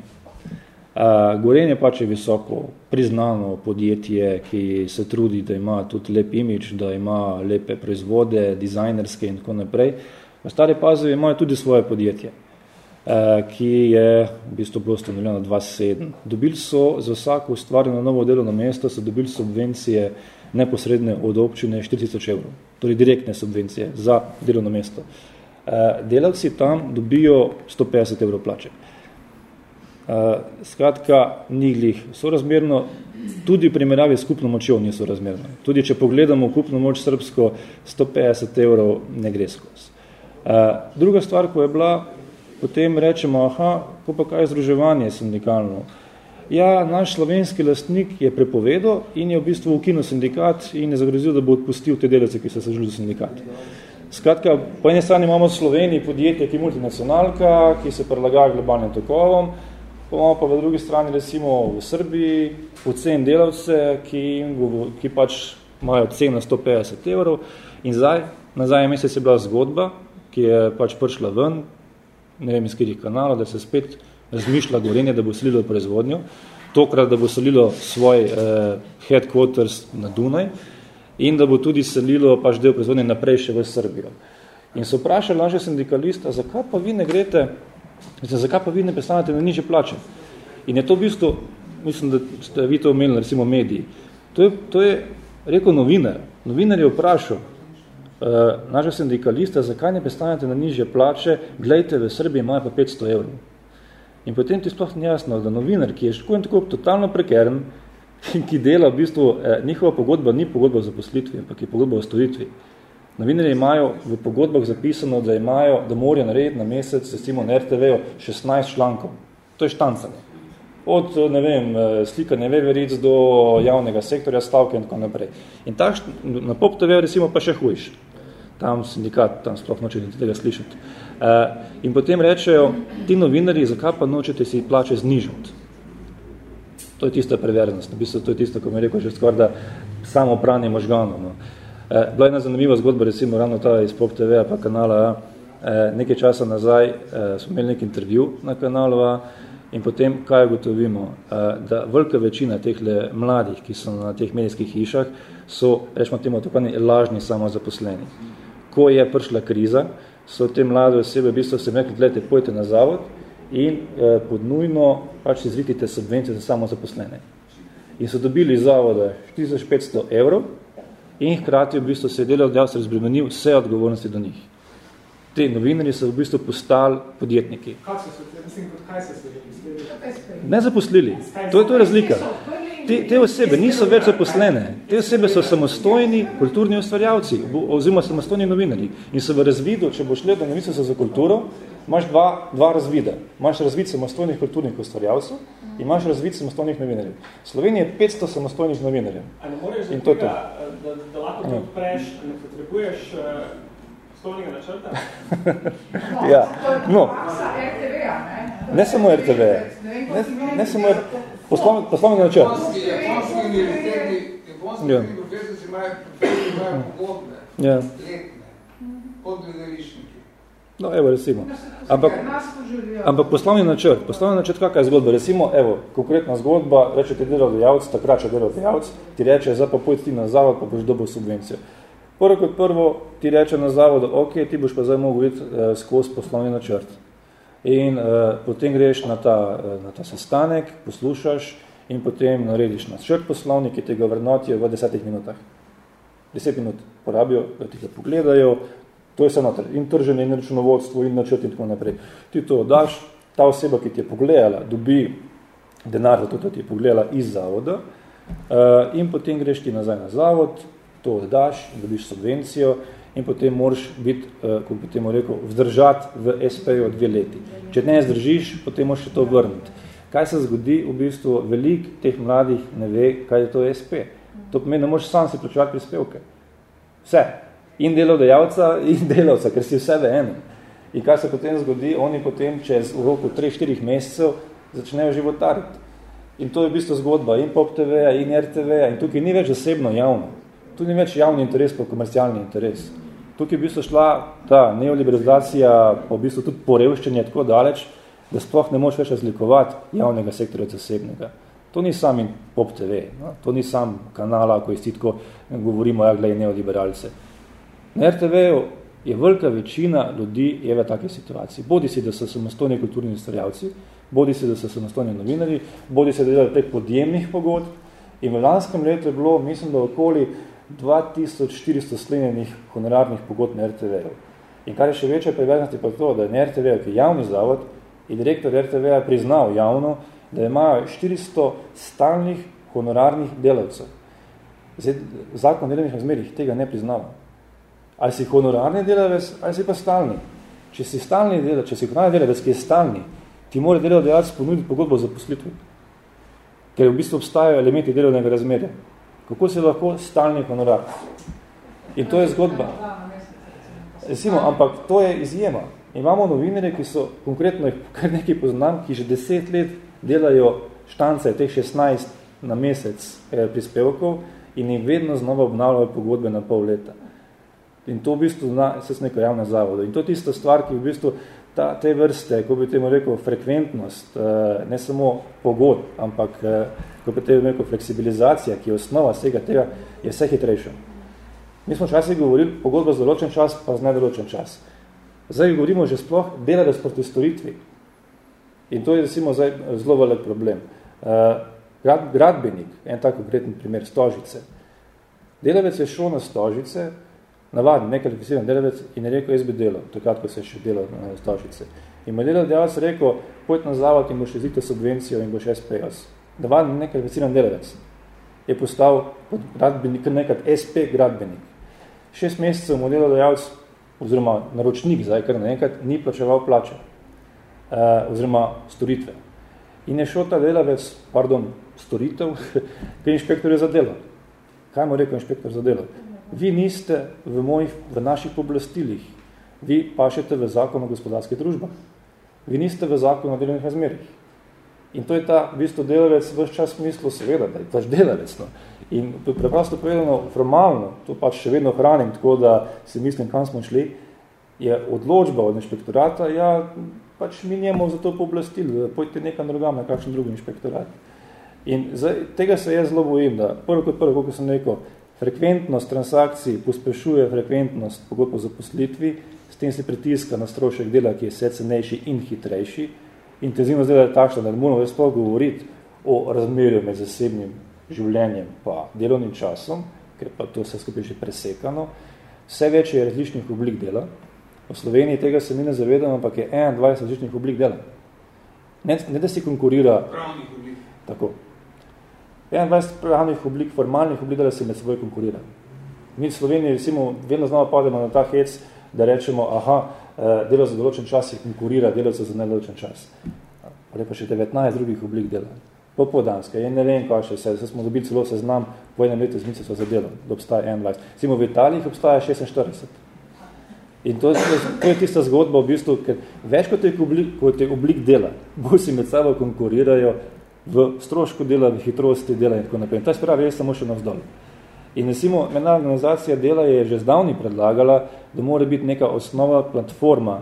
Uh, Gorenje pač je visoko priznano podjetje, ki se trudi, da ima tudi lep imič, da ima lepe proizvode, dizajnerske in tako naprej. Uh, V Stari Pazovi imajo tudi svoje podjetje, eh, ki je v bistvu bilo ustanovljeno 27. Dobili so za vsako ustvarjeno novo delovno mesto, so dobili subvencije neposredne od občine 4000 evrov, torej direktne subvencije za delovno mesto. delavci tam dobijo 150 evrov plače. Skratka, ni glih sorazmerno, tudi v primeravi s kupno močjo niso razmerno. Tudi če pogledamo kupno moč srbsko, 150 evrov ne gre skozi. Druga stvar, ko je bila, potem rečemo, aha, ko pa kaj je združevanje sindikalno? Ja, naš slovenski lastnik je prepovedal in je v bistvu ukinil sindikat in je zagrozil, da bo odpustil te delavce, ki so se žili sindikat. Skratka, po eni strani imamo v Sloveniji podjetje, ki je multinacionalka, ki se prilagaja globalnim tokovom, imamo pa v drugi strani recimo v Srbiji pocen delavce, ki, ki pač imajo ceno 150 evrov in zdaj, nazaj mesec je bila zgodba, ki je pač prišla ven, ne vem iz katerih kanalov, da se spet razmišlja gorenje, da bo selilo proizvodnjo, tokrat, da bo selilo svoj eh, headquarters na Dunaj in da bo tudi selilo pač del proizvodnje naprej še v Srbijo. In so vprašali naše sindikalista, zakaj pa vi ne greste Mislim, zakaj pa vi ne predstavljate na niže plače? In je to v bistvu, mislim, da ste vi to omenili, recimo mediji. To je, to je rekel novinar. Novinar je vprašal uh, naša sindikalista, zakaj ne predstavljate na nižje plače, gledajte, v Srbiji imajo pa 500 evrov. In potem ti sploh ni jasno, da novinar, ki je tako in tako totalno prekern, ki dela v bistvu, eh, njihova pogodba ni pogodba o zaposlitvi, ampak je pogodba o storitvi. Novinarji imajo v pogodbah zapisano, da imajo, da morajo narediti na mesec, recimo na RTV 16 člankov. To je štancanje. Od, ne vem, slikanja veveric do javnega sektorja, stavke in tako naprej. In tak, na Pop TV recimo pa še hujš. Tam sindikat, tam sploh noče tega slišati. Uh, in potem rečejo, ti novinari, zakaj pa nočete si plače znižati? To je tista preverjenost. V bistvu to je tisto, ko mi rekel že skoraj, da samo pranje možganov. No. Eh, bila je ena zanimiva zgodba, recimo ravno ta iz Pop TV pa kanala. Ja. Eh, nekaj časa nazaj eh, smo imeli nek intervju na kanalu in potem kaj ugotovimo, da velika večina teh mladih, ki so na teh medijskih hišah, so, rečemo temu, tako lažni samozaposleni. Ko je prišla kriza, so te mlade osebe v bistvu se rekli, gledajte, pojte na zavod in eh, pod nujno pač izvitite subvencije za samozaposlene. In so dobili zavode 4500 evrov, in hkrati v bistvu se je delodajalec razbremenil vse odgovornosti do njih. Te novinarji so v bistvu postali podjetniki. Ne zaposlili. To je to razlika. Te, te osebe niso več zaposlene. Te osebe so samostojni kulturni ustvarjavci oziroma samostojni novinarji. In so v razvidu, če boš gledal na za kulturo, imaš dva, dva razvida. Imaš razvid samostojnih kulturnih ustvarjalcev imaš razvid samostojnih novinarjev. Slovenija je 500 samostojnih novinarjev. A ne moreš in to tega, da, da lahko to preš, ne potrebuješ uh, poslovnega načrta? ja, no. Ne samo RTV, ne, ne samo poslovni, poslovni načrt. Japonski univerziteti, japonski ja. profesori imajo pogodbe, letne, pod gledališnjiki. No, evo, recimo. Ampak, ampak poslovni načrt, poslovni načrt, kakva je zgodba? Recimo, evo, konkretna zgodba, reče ti delodajalec, takrat če delodajalec, ti reče, zdaj pa pojdi ti na zavod, pa boš dobil subvencijo. Prvo kot prvo ti reče na zavodu, ok, ti boš pa zdaj mogel videti eh, skozi poslovni načrt. In eh, potem greš na ta, eh, na ta sestanek, poslušaš in potem narediš načrt poslovni, ki tega vrnotijo v desetih minutah. Deset minut porabijo, da ti ga pogledajo, To je vse noter. In trženje, in računovodstvo, in načrt in tako naprej. Ti to daš, ta oseba, ki ti je pogledala, dobi denar, zato ti je pogledala iz zavoda uh, in potem greš ti nazaj na zavod, to daš, dobiš subvencijo in potem moraš biti, uh, kot bi temu rekel, vzdržati v SP-ju dve leti. Če ne zdržiš, potem moraš to vrniti. Kaj se zgodi? V bistvu velik teh mladih ne ve, kaj je to SP. To pomeni, da moraš sam si plačevati prispevke. Vse in delodajalca in delavca, ker si vse v enem. In kaj se potem zgodi, oni potem čez v roku 3-4 mesecev začnejo životariti. In to je v bistvu zgodba in Pop TV, in RTV, in tukaj ni več zasebno javno. Tu ni več javni interes, pa komercialni interes. Tukaj je v bistvu šla ta neoliberalizacija, pa v bistvu tudi porevščenje tako daleč, da sploh ne moš več razlikovati javnega sektorja od zasebnega. To ni sam Pop TV, no? to ni sam kanala, ko je tako govorimo, ja, glej, neoliberalce. Na RTV-ju je velika večina ljudi je v takej situaciji. Bodi si, da so samostojni kulturni ustvarjalci, bodi si, da so samostojni novinari, bodi si, da delajo prek podjemnih pogodb. In v lanskem letu je bilo, mislim, da okoli 2400 sklenjenih honorarnih pogodb na RTV-ju. In kar je še večje preveznosti pa to, da je RTV, ki je javni zavod, in direktor RTV je priznal javno, da imajo 400 stalnih honorarnih delavcev. Zdaj, zakon delovnih razmerih tega ne priznava. Ali si honorarni delavec, ali si pa stalni. Če si stalni delavec, če si honorarni delavec, ki je stalni, ti mora delodajalec ponuditi pogodbo za poslitve. Ker v bistvu obstajajo elementi delovnega razmerja. Kako se lahko stalni honorar? In to je zgodba. Recimo, ampak to je izjema. Imamo novinere, ki so konkretno jih kar nekaj poznam, ki že deset let delajo štance, teh 16 na mesec eh, prispevkov in jim vedno znova obnavljajo pogodbe na pol leta. In to v bistvu zna, se neko javne zavode. In to je tista stvar, ki v bistvu ta, te vrste, ko bi temu rekel, frekventnost, eh, ne samo pogod, ampak eh, ko bi temu rekel, fleksibilizacija, ki je osnova vsega tega, je vse hitrejša. Mi smo včasih govorili pogodba za določen čas, pa za nedoločen čas. Zdaj govorimo že sploh delavec proti storitvi. In to je zdaj zelo velik problem. Uh, grad, gradbenik, en tak konkreten primer, Stožice. Delavec je šel na Stožice, navaden, nekvalificiran delavec in je rekel, jaz bi delal, takrat, ko se je še delal na Stožice. In mu delavec rekel, pojď na zavod in boš jezito subvencijo in boš SPS. Navaden, nekvalificiran delavec je postal gradbenik, nekrat SP gradbenik šest mesecev mu delodajalec oziroma naročnik, zdaj kar naenkrat, ni plačeval plače uh, oziroma storitve. In je šel ta delavec, pardon, storitev, k inšpektorju za delo. Kaj mu rekel inšpektor za delo? Vi niste v, mojih, v naših poblastilih, vi pašete v zakon o gospodarskih družbah. Vi niste v zakon o delovnih razmerih. In to je ta, v bistvu, delavec vse čas mislil, seveda, da je pač delavec. No. In preprosto povedano, formalno, to pač še vedno hranim, tako da si mislim, kam smo šli, je odločba od inšpektorata, ja, pač mi njemo za to pooblastili, da pojte nekam drugam na kakšen drugi inšpektorat. In zdaj, tega se jaz zelo bojim, da prvo kot prvo, kako sem rekel, frekventnost transakcij pospešuje frekventnost pogodbo za poslitvi, s tem se pritiska na strošek dela, ki je vse cenejši in hitrejši. Intenzivnost dela je takšna, da ne moramo več sploh govoriti o razmerju med zasebnim življenjem pa delovnim časom, ker pa to vse skupaj že presekano, vse več je različnih oblik dela. V Sloveniji tega se mi ne zavedamo, ampak je 21 različnih oblik dela. Ne, ne da si konkurira... Pravnih oblik. Tako. 21 pravnih oblik, formalnih oblik dela se med seboj konkurira. Mi v Sloveniji recimo vedno znamo pademo na ta hec, da rečemo, aha, eh, delo za določen čas je konkurira delovce za nedoločen čas. Pa še 19 drugih oblik dela popodanske, in ne vem, kaj še vse, se smo dobili celo seznam po enem letu z so za delo, da obstaja 21. Simo v Italiji obstaja 46. In to, to je tista zgodba v bistvu, ker več kot je oblik, kot je oblik dela, bolj si med sabo konkurirajo v strošku dela, v hitrosti dela in tako naprej. Ta sprava je samo še navzdol. In recimo, mednarodna organizacija dela je že zdavni predlagala, da mora biti neka osnova platforma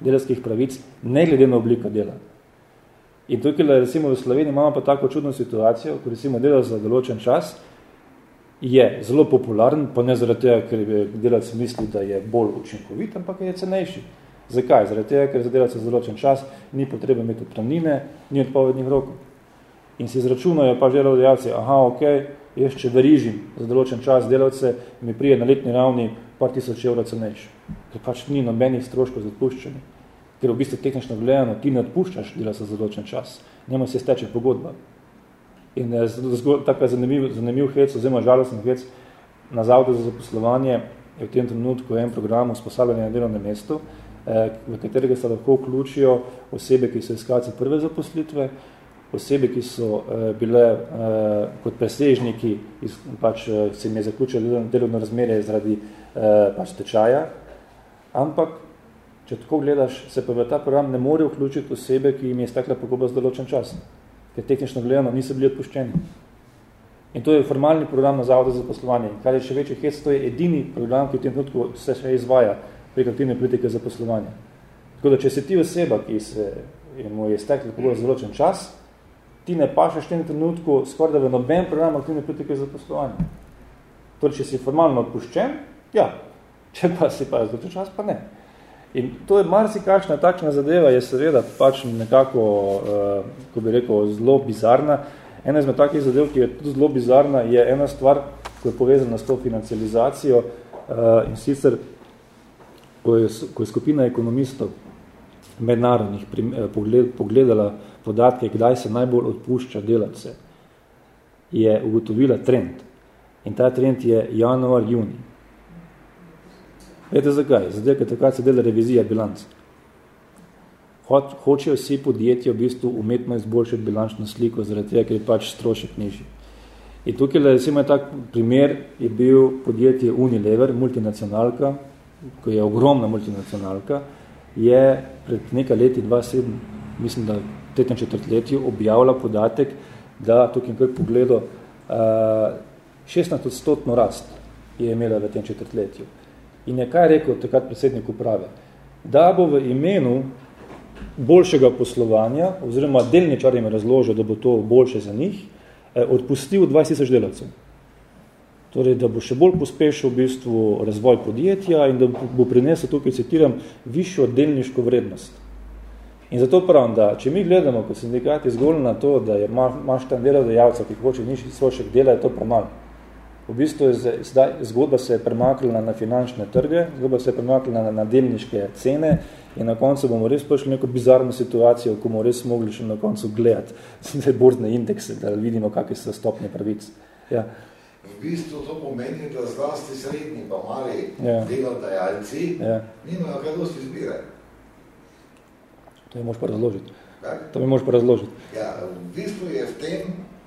delovskih pravic, ne glede na obliko dela. In tukaj, recimo v Sloveniji, imamo pa tako čudno situacijo, ko recimo delo za določen čas je zelo popularen, pa ne zaradi tega, ker delac misli, da je bolj učinkovit, ampak je cenejši. Zakaj? Zaradi tega, ker za delac za določen čas ni potreba imeti odpravnine, ni odpovednih rokov. In si izračunajo pa delodajalci, aha, ok, jaz če verižim za določen čas delavce, mi prije na letni ravni par tisoč evrov cenejši. Ker pač ni nobenih stroškov za odpuščanje ker v bistvu tehnično gledano ti ne odpuščaš dela za določen čas, njemu se steče pogodba. In eh, tako je zanimiv, zanimiv hec, oziroma žalosten hec, na zavodu za zaposlovanje je v tem trenutku en program usposabljanja na delovnem mestu, eh, v katerega se lahko vključijo osebe, ki so iskalci prve zaposlitve, osebe, ki so eh, bile eh, kot presežniki, iz, pač eh, se jim je zaključilo delovno razmerje zaradi eh, pač tečaja, ampak Če tako gledaš, se pa v ta program ne more vključiti osebe, ki jim je stekla pogodba z določen čas, ker tehnično gledano niso bili odpuščeni. In to je formalni program na Zavodu za poslovanje. Kar je še večji hec, to je edini program, ki v tem trenutku se še izvaja prek aktivne politike za poslovanje. Tako da, če si ti oseba, ki se mu je stekla pogodba z določen čas, ti ne pašeš v tem trenutku skoraj da v noben program aktivne politike za poslovanje. Torej, če si formalno odpuščen, ja, če pa si pa z čas, pa ne. In to je marsikakšna takšna zadeva, je seveda pač nekako, uh, ko bi rekel, zelo bizarna. Ena izmed takih zadev, ki je tudi zelo bizarna, je ena stvar, ko je povezana s to financializacijo uh, in sicer ko je, ko je skupina ekonomistov mednarodnih eh, pogledala podatke, kdaj se najbolj odpušča delavce, je ugotovila trend. In ta trend je januar, juni. Vete zakaj? Zdaj, ker takrat se dela revizija bilanc. Hočejo vsi podjetja v bistvu umetno izboljšati bilančno sliko, zaradi tega, ker je pač strošek nižji. In tukaj, recimo, tak primer je bil podjetje Unilever, multinacionalka, ko je ogromna multinacionalka, je pred nekaj leti, 27, mislim, da v tretjem četrtletju objavila podatek, da tukaj nekaj pogledal, 16 odstotno rast je imela v tem četrtletju. In je kaj rekel takrat predsednik uprave? Da bo v imenu boljšega poslovanja, oziroma delničar jim razložil, da bo to boljše za njih, eh, odpustil 20 tisoč delavcev. Torej, da bo še bolj pospešil v bistvu razvoj podjetja in da bo prinesel, tukaj citiram, višjo delniško vrednost. In zato pravim, da če mi gledamo kot sindikati zgolj na to, da je imaš tam delodajalca, ki hoče nižji strošek dela, je to premalo. V bistvu je zdaj, zgodba se je premaknila na finančne trge, zgodba se je premaknila na, na delniške cene in na koncu bomo res prišli neko bizarno situacijo, ko bomo res mogli še na koncu gledati borzne indekse, da vidimo, kakve so stopnje pravic. Ja. V bistvu to pomeni, da zlasti srednji pa mali ja. delodajalci ja. nimajo kaj dosti izbire. To mi moš pa razložiti. Kaj? To mi moš pa razložiti. Ja, v bistvu je v tem,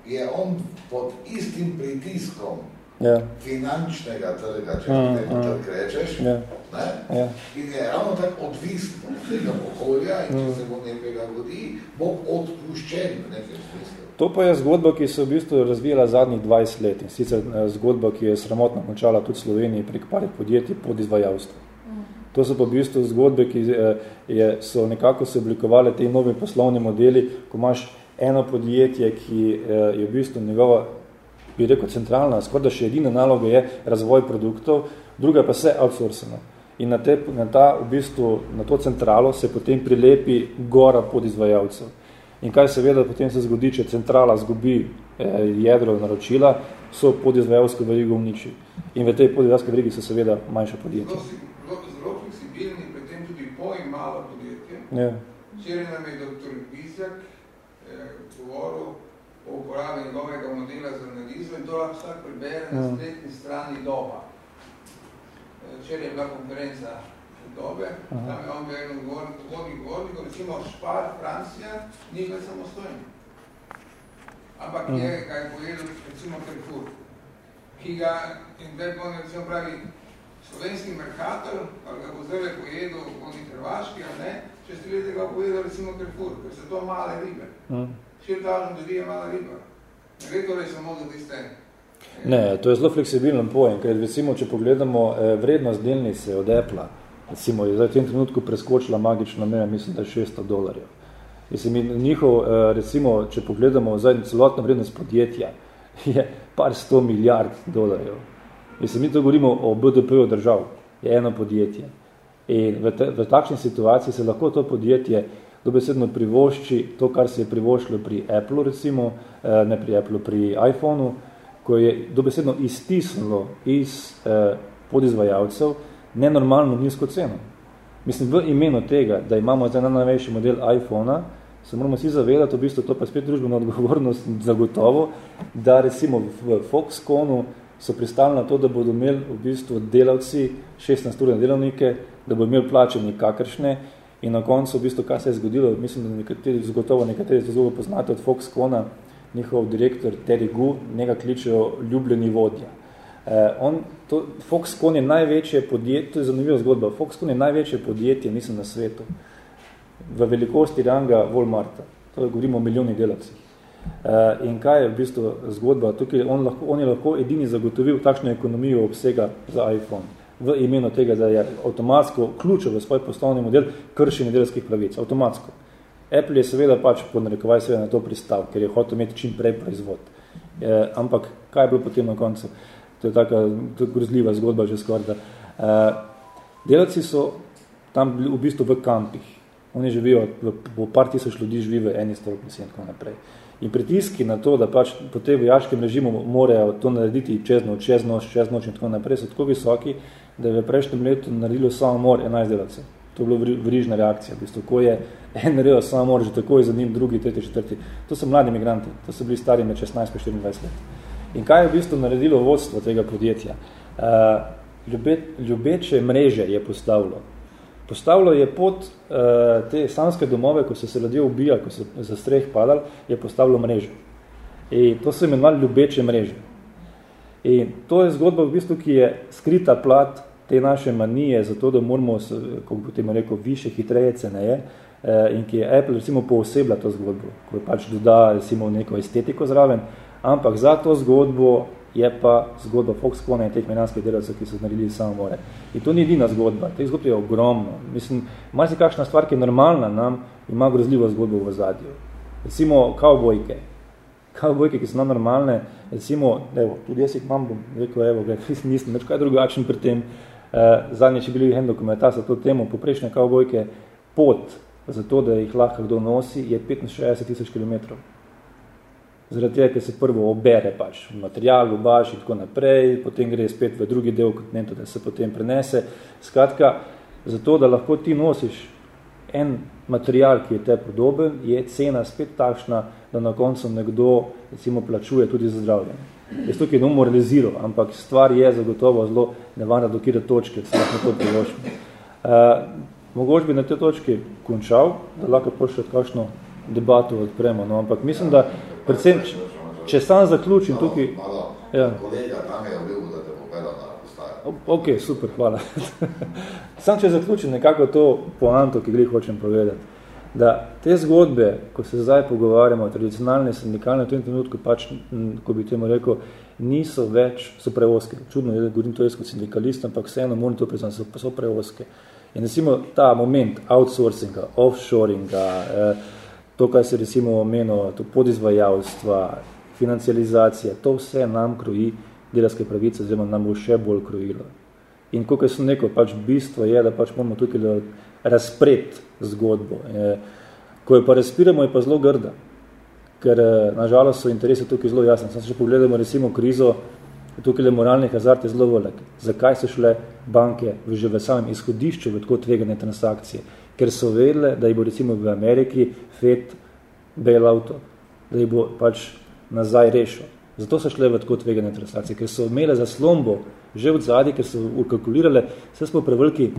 je on pod istim pritiskom ja. finančnega trga, če mm, temu mm. trg rečeš, ja. ne? Ja. in je ravno tako odvisno od tega okolja in če mm. se bo nekega vodi, bo odpuščen v nekem smislu. To pa je zgodba, ki se v bistvu razvijala zadnjih 20 let in sicer eh, zgodba, ki je sramotno končala tudi Sloveniji prek parih podjetij pod izvajalstvo. Mm. To so pa v bistvu zgodbe, ki eh, je, so nekako se oblikovali te novi poslovni modeli, ko imaš eno podjetje, ki eh, je v bistvu njegova bi rekel, centralna, skorda še edina naloga je razvoj produktov, druga pa vse outsourceno. In na, te, na, ta, v bistvu, na to centralo se potem prilepi gora pod izvajalcev. In kaj se veda, potem se zgodi, če centrala zgubi eh, jedro naročila, so podizvajalske verigo uniči. In v tej podizvajalske verigi so seveda manjša podjetja. Zelo, zelo fleksibilni, pri tem tudi pojem malo podjetje. Ja. Včeraj nam je doktor Bizjak eh, govoril, o uporabi njegovega modela za analizo in to lahko vsak prebere na ja. spletni strani doba. Včeraj je bila konferenca dobe, Aha. tam je on bil eno vodnih govornikov, recimo Špar, Francija, ni bil samostojni. Ampak Aha. je, kaj je povedal, recimo Carrefour, ki ga, in zdaj bo recimo pravi, slovenski merkator, ali ga bo zdaj pojedel, oni hrvaški, ali ne, če ste leti ga povedal recimo Carrefour, ker so to male ribe. Kjer dažem ljudi je mala riba. Ne gre torej samo za tiste. Ne, to je zelo fleksibilen pojem, ker recimo, če pogledamo eh, vrednost delnice od Apple, recimo, je zdaj v tem trenutku preskočila magična meja, mislim, da je 600 dolarjev. Mislim, njihov, eh, recimo, če pogledamo zdaj celotno vrednost podjetja, je par sto milijard dolarjev. Mislim, mi to govorimo o BDP-u držav, je eno podjetje. In v, te, v takšni situaciji se lahko to podjetje dobesedno privošči to, kar se je privoščilo pri Apple, recimo, eh, ne pri Apple, pri iPhoneu, ko je dobesedno iztisnilo iz eh, podizvajalcev nenormalno nizko ceno. Mislim, v imenu tega, da imamo zdaj najnovejši model iPhona, se moramo vsi zavedati, v bistvu to pa spet družbena odgovornost zagotovo, da recimo v Foxconu so pristali na to, da bodo imeli v bistvu delavci 16 ur delovnike, da bodo imeli plačeni kakršne In na koncu, v bistvu, kaj se je zgodilo, mislim, da nekateri, zgotovo nekateri se zelo poznate od Foxcona, njihov direktor Terry Gu, njega kličejo ljubljeni vodja. Eh, on, to, Foxconn je največje podjetje, to je zanimiva zgodba, Foxconn je največje podjetje, mislim, na svetu, v velikosti ranga Walmarta, to je, govorimo o milijonih delavcih. Eh, in kaj je v bistvu zgodba? Tukaj on, lahko, on je lahko edini zagotovil takšno ekonomijo obsega za iPhone v imenu tega, da je avtomatsko ključil v svoj poslovni model kršenje delovskih pravic. Avtomatsko. Apple je seveda pač po narekovaj seveda na to pristal, ker je hotel imeti čim prej proizvod. E, ampak kaj je bilo potem na koncu? Je taka grozljiva zgodba že skoraj. E, delavci so tam bili v bistvu v kampih. Oni živijo, v par tisoč ljudi živi v eni stolpnici in tako naprej. In pritiski na to, da pač po tej vojaškem režimu morajo to narediti čez noč, čez noč, čez noč in tako naprej, so tako visoki, da je v prejšnjem letu naredilo samo mor 11 delavcev. To je bilo vrižna reakcija, v bistvu, ko je en naredil samo mor, že tako je za njim drugi, tretji, četrti. To so mladi migranti, to so bili stari med 16 pa 24 let. In kaj je v bistvu naredilo vodstvo tega podjetja? Uh, ljube, ljubeče mreže je postavilo. Postavilo je pod uh, te samske domove, ko so se ljudje ubijali, ko so za streh padali, je postavilo mreže. In to so imenovali ljubeče mreže. In to je zgodba v bistvu, ki je skrita plat te naše manije, zato da moramo, kako bi temu rekel, više, hitreje ceneje, eh, in ki je Apple recimo poosebla to zgodbo, ko je pač doda recimo neko estetiko zraven, ampak za to zgodbo je pa zgodba Foxconn in teh menjanskih delavcev, ki so naredili samomore. In to ni edina zgodba, teh zgodb je ogromno. Mislim, malo si kakšna stvar, ki je normalna nam, ima grozljivo zgodbo v zadju. Recimo, kavbojke. Kavbojke, ki so nam normalne, recimo, evo, tudi jaz jih imam, bom rekel, evo, gled, nisem več kaj drugačen pri tem. Uh, zadnje, če bili en dokumentar za to temo, poprejšnje kavbojke, pot za to, da jih lahko kdo nosi, je 65 tisoč kilometrov zaradi tega, ker se prvo obere pač material, ubaš in tako naprej, potem gre spet v drugi del kontinentu, da se potem prenese. Skratka, zato, da lahko ti nosiš en material, ki je te podoben, je cena spet takšna, da na koncu nekdo recimo plačuje tudi za zdravljenje. Jaz tukaj ne moraliziral, ampak stvar je zagotovo zelo nevarna do kire točke, se lahko to priložimo. Uh, mogoče bi na te točki končal, da lahko pošljati kakšno debato odpremo, no, ampak mislim, da predvsem, če sam zaključim tukaj... Ja. Kolega tam je obil, da te popela na postaje. Ok, super, hvala. sam če zaključim nekako to poanto, ki gre hočem povedati, da te zgodbe, ko se zdaj pogovarjamo, tradicionalne sindikalne, v tem trenutku pač, ko bi temu rekel, niso več, so preoske. Čudno je, da govorim to jaz kot sindikalist, ampak vseeno moram to priznati, so, so preoske. In recimo ta moment outsourcinga, offshoringa, eh, to, kar se recimo omenilo, to podizvajalstva, financializacija, to vse nam kroji delavske pravice, oziroma nam bo še bolj krojilo. In kot sem rekel, pač bistvo je, da pač moramo tukaj razpret zgodbo. Ko jo pa razpiramo, je pa zelo grda, ker nažalost so interese tukaj zelo jasne. Sam se še pogledamo recimo krizo, tukaj le moralni hazard je zelo velik. Zakaj so šle banke že v samem izhodišču v tako tvegane transakcije? Ker so vedele, da jih bo recimo v Ameriki Fed bailouto, da jih bo pač nazaj rešil. Zato so šle v tako tvegane transakcije, ker so imele za slombo že od zadnji, ker so ukalkulirale, vse smo preveliki,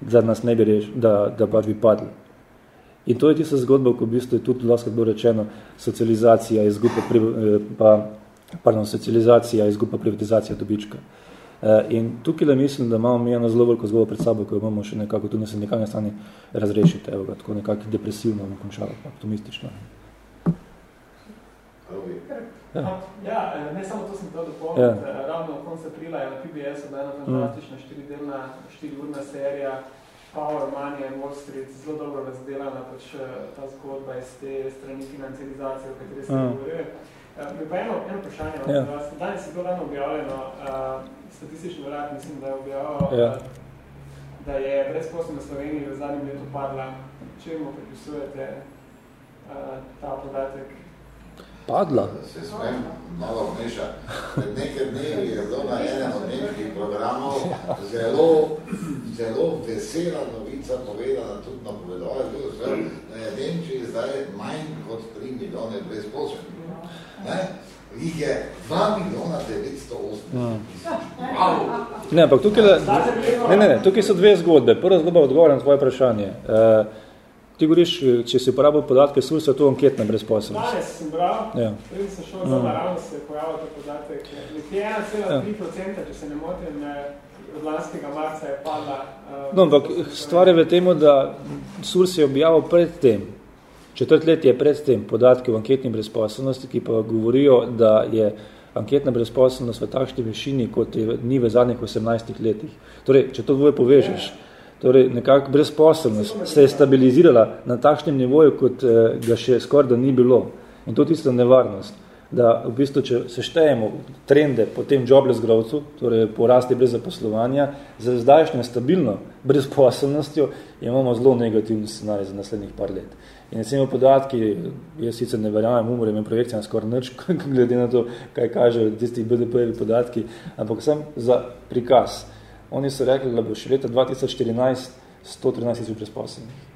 da nas ne bi rešil, da, da pač bi padli. In to je tista zgodba, ko v bistvu je tudi lahko bilo rečeno socializacija, izguba, eh, pa, pardon, socializacija, izguba privatizacija dobička. In tukaj mislim, da imamo mi eno zelo veliko zgodbo pred sabo, ko jo imamo še nekako tudi na sindikalne strani razrešiti, evo ga, tako nekako depresivno bomo končali, optimistično. Ja. ja, eh, ne samo to sem to dopolnil, ja. Eh, ravno v koncu aprila je na PBS ena fantastična mm. štiridelna, štiriurna serija Power, Money and Wall Street, zelo dobro razdelana pač ta zgodba iz te strani financializacije, o kateri se mm. govori. Mi pa eno, eno vprašanje, ja. danes je to ravno objavljeno, uh, statistični urad, mislim, da je objavil, ja. da je brezposobna Sloveniji v zadnjem letu padla. Čemu pripisujete uh, ta podatek? Padla? Se smem malo vmeša. Pred nekaj dnevi je bilo na enem od nemških programov zelo, zelo vesela novica povedana, tudi napovedala, da je Nemčiji zdaj manj kot 3 milijone brezposobnih. Ne? jih je 2 milijona 908 Ne, ampak tukaj, ne, ne, ne, tukaj so dve zgodbe. Prva zgodba odgovora na tvoje vprašanje. Uh, ti govoriš, če si uporabil podatke SURS, je to anketna brezposobnost. Danes sem bral, ja. preden sem šel mm. za naravno se pojavil ta podatek. Nekje 1,3%, ja. če se ne motim, od lanskega marca je padla. Uh, no, ampak stvar je v temu, da SURS je objavil pred tem, Četrtletje pred tem podatki o anketni brezposobnosti, ki pa govorijo, da je anketna brezposobnost v takšni višini, kot je ni v zadnjih 18 letih. Torej, če to dvoje povežeš, torej nekako brezposobnost se je stabilizirala na takšnem nivoju, kot eh, ga še skoraj da ni bilo. In to je tista nevarnost. da v bistvu, če seštejemo trende po tem jobless growthu, torej po rasti brez zaposlovanja, za zdajšnjo stabilno brezposobnostjo imamo zelo negativni scenarij za naslednjih par let. In recimo podatki, jaz sicer ne verjamem, umorem in projekcijam skoraj nič, glede na to, kaj kažejo tisti BDP-evi podatki, ampak sem za prikaz. Oni so rekli, da bo še leta 2014 113 tisoč brezposobnih.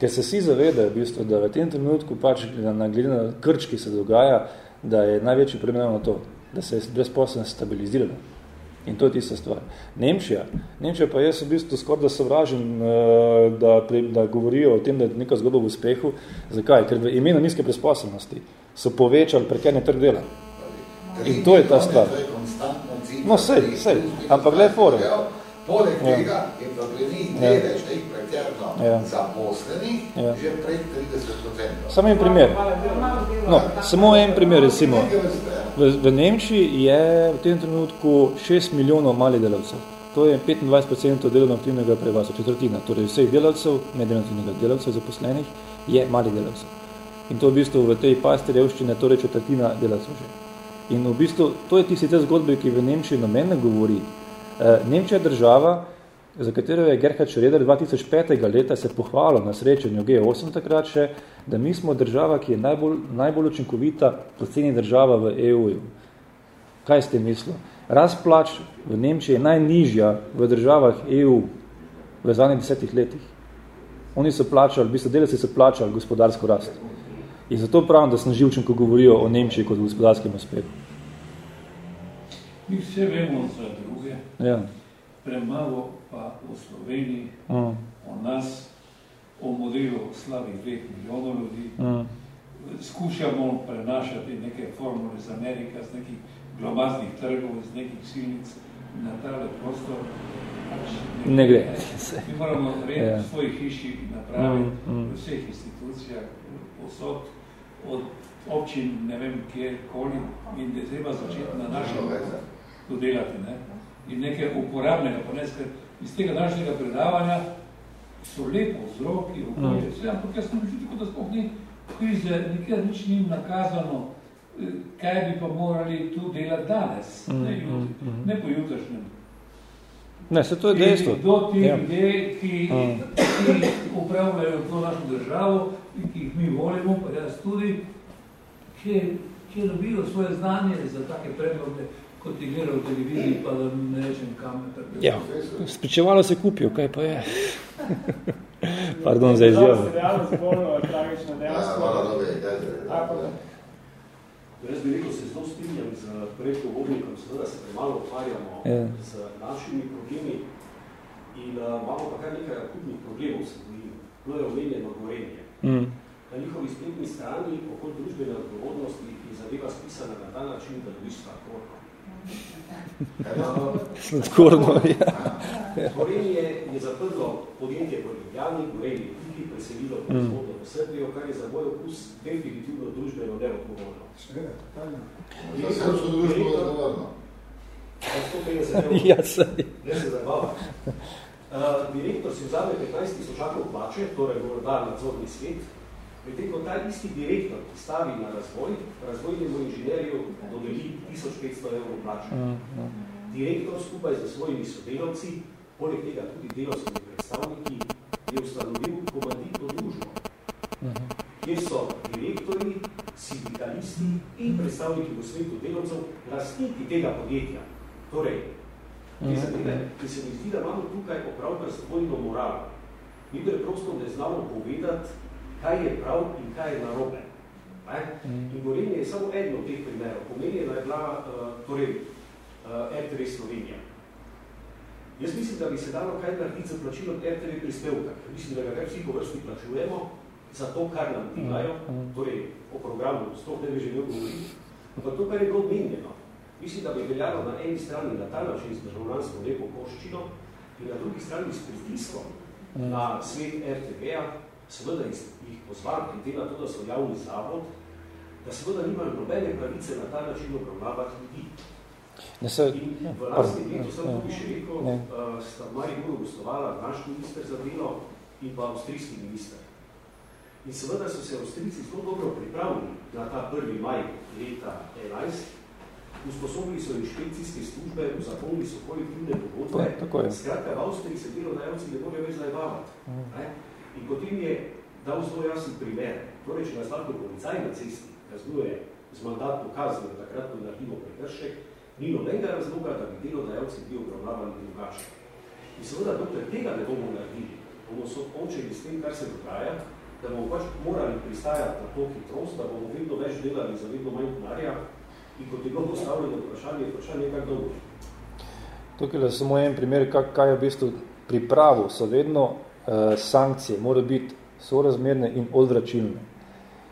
Ker se vsi zavedajo, v bistvu, da v tem trenutku pač na glede na krč, ki se dogaja, da je največji problem na to, da se je brezposobnost stabilizirala. In to je tista stvar. Nemčija. Nemčija pa jaz v bistvu skoraj da sovražim, eh, da, da govorijo o tem, da je neka zgodba v uspehu. Zakaj? Ker v imenu nizke brezposobnosti so povečali prekerni trg dela. In to je ta stvar. No, sej, sej. Ampak gled fore. Poleg ja. tega je pa pri njih ja. delež teh prekerno ja. zaposlenih ja. že prek 30%. Samo en primer. No, samo en primer, recimo. V, v Nemčiji je v tem trenutku 6 milijonov malih delavcev. To je 25% delovno aktivnega prebivalstva, četrtina. Torej vseh delavcev, ne delovno delavcev zaposlenih, je malih delavcev. In to v bistvu v tej pasti revščine, torej četrtina delavcev že. In v bistvu to je tisti te zgodbe, ki v Nemčiji nomen ne govori, Eh, Nemčija država, za katero je Gerhard Schröder 2005. leta se pohvalil na srečanju G8 takrat še, da mi smo država, ki je najbolj, najbolj učinkovita poceni država v EU-ju. Kaj ste mislili? Razplač v Nemčiji je najnižja v državah EU v zadnjih desetih letih. Oni so plačali, v bistvu delavci so plačali gospodarsko rast. In zato pravim, da sem živčen, ko govorijo o Nemčiji kot gospodarskem uspehu. Mi vse vemo za Ja. Premalo pa v Sloveniji, mm. o nas, o modelu slabih dveh milijonov ljudi, mm. skušamo prenašati neke formule z Amerika, z nekih glomaznih trgov, z nekih silnic na tale prostor. Pač ne gre. Mi moramo red ja. v svoji hiši napraviti, mm. mm. v vseh institucijah, posod, od občin, ne vem kje, koli, in da treba začeti na našem dodelati. Ne? in nekaj uporabnega, pa ne iz tega današnjega predavanja so lepo vzroki, okolje, vse, ampak jaz sem občutil, da sploh ni krize, nikjer nič ni nakazano, eh, kaj bi pa morali tu delati danes, mm, ne, mm, mm. ne po jutrašnjem. Ne, se to je dejstvo. Do ti ja. ljudje, ki, mm. ki upravljajo to našo državo in ki jih mi volimo, pa jaz tudi, ki, ki dobijo svoje znanje za take predloge, kot je gledal v televiziji, pa da ne rečem kam. Ja, spričevalo se kupijo, kaj pa je. Pardon za izjavo. Jaz bi rekel, se zelo strinjam z projektom vodnikom, seveda se premalo ukvarjamo yeah. z našimi problemi in uh, imamo pa kar nekaj akutnih problemov, se bojim. To je omenjeno gorenje. Mm. Na njihovi spletni strani okoli družbene odgovornosti je zadeva spisana na ta način, da dobiš sladkorno. Sladkorno, ja. Gorenje je zaprlo podjetje v Ljubljani, Gorenje tudi preselilo proizvodno v Srbijo, kar je za moj okus definitivno družbeno neodgovorno. Ja, srpsko družbo je odgovorno. Ja, se. Ne se zabava. Uh, direktor si vzame 15 tisočakov plače, torej morda nadzorni svet, Medtem ko ta isti direktor, ki stavi na razvoj, razvojnemu inženirju dodeli 1500 evrov plača. Mm, mm. Direktor skupaj z svojimi sodelavci, poleg tega tudi delovskimi predstavniki, je ustanovil komanditno družbo, mm. kjer so direktori, sindikalisti in predstavniki v svetu delovcev lastniki tega podjetja. Torej, mm. zadeve, ki se mi zdi, da imamo tukaj opravka s dvojno moralo. Mi preprosto ne znamo povedati, kaj je prav in kaj je narobe. Ne? Mm. In Gorenje je samo eno od teh primerov. Pomenjena je bila uh, torej, uh, RTV Slovenija. Jaz mislim, da bi se dalo kaj narediti za plačilo RTV prispevka. Mislim, da ga kar vsi povrsti plačujemo za to, kar nam tigajo, mm. torej o programu, sploh ne bi želel govoriti. Ampak to, kar je bilo menjeno, mislim, da bi veljalo na eni strani na ta način z državljansko lepo koščino in na drugi strani s pritiskom mm. na svet RTV-a, seveda jih pozval, glede na to, da so javni zavod, da seveda nimajo nobene pravice na ta način obravnavati ljudi. Ne se, in v lastni letu sem tudi še rekel, uh, sta v Mariboru gostovala naš minister za delo in pa avstrijski minister. In seveda so se Avstrici zelo dobro pripravili na ta prvi maj leta 11, usposobili so inšpekcijske službe, zapolnili so kolektivne pogodbe. Skratka, v Avstriji se delodajalci ne morejo več zajebavati. Mm. In potem je dal zelo jasen primer. Torej, če nas lahko policaj na cesti kaznuje z mandatno kazni, takrat ko naredimo prekršek, ni nobenega razloga, da bi delodajalci bili obravnavani drugače. In seveda, dokler tega ne bomo naredili, bomo so počeli s tem, kar se dogaja, da bomo pač morali pristajati na to hitrost, da bomo vedno več delali za vedno manj denarja, in kot je bilo postavljeno vprašanje, vprašanje kak dolgo. Tukaj je samo en primer, kak, kaj je v bistvu pripravo, so vedno uh, sankcije, mora biti sorazmerne in odvračilne.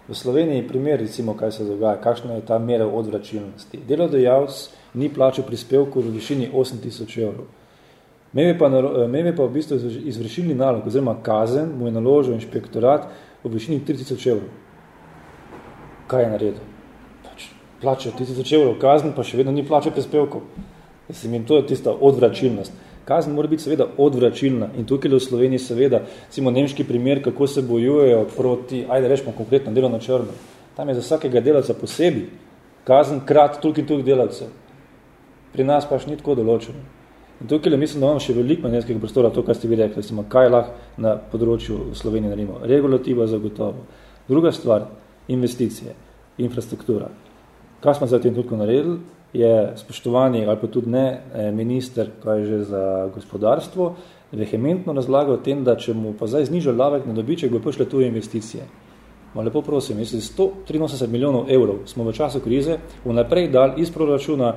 V Sloveniji primer, recimo, kaj se dogaja, kakšna je ta mera odvračilnosti. Delodajalc ni plačal prispevkov v višini 8000 evrov. Meme pa, meme pa v bistvu izvršilni nalog, oziroma kazen, mu je naložil inšpektorat v višini 3000 evrov. Kaj je naredil? plača 1000 evrov kazen, pa še vedno ni plača prispevkov. Mislim, in to je tista odvračilnost. Kazen mora biti seveda odvračilna in tukaj v Sloveniji seveda, recimo nemški primer, kako se bojujejo proti, ajde rečemo konkretno, delo na črno. Tam je za vsakega delavca posebej kazen krat toliko in toliko delavcev. Pri nas pa še ni tako določeno. In tukaj le mislim, da imamo še veliko manjskega prostora, to, kar ste vi rekli, recimo, kaj lahko na področju Slovenije naredimo. Regulativa zagotovo. Druga stvar, investicije, infrastruktura. Kaj smo za tem tudi naredili, je spoštovani ali pa tudi ne eh, minister, kaj je že za gospodarstvo, vehementno razlagal o tem, da če mu pa zdaj znižal lavek na dobiček, bo prišle tuje investicije. Ma lepo prosim, mislim, 183 milijonov evrov smo v času krize vnaprej dali iz proračuna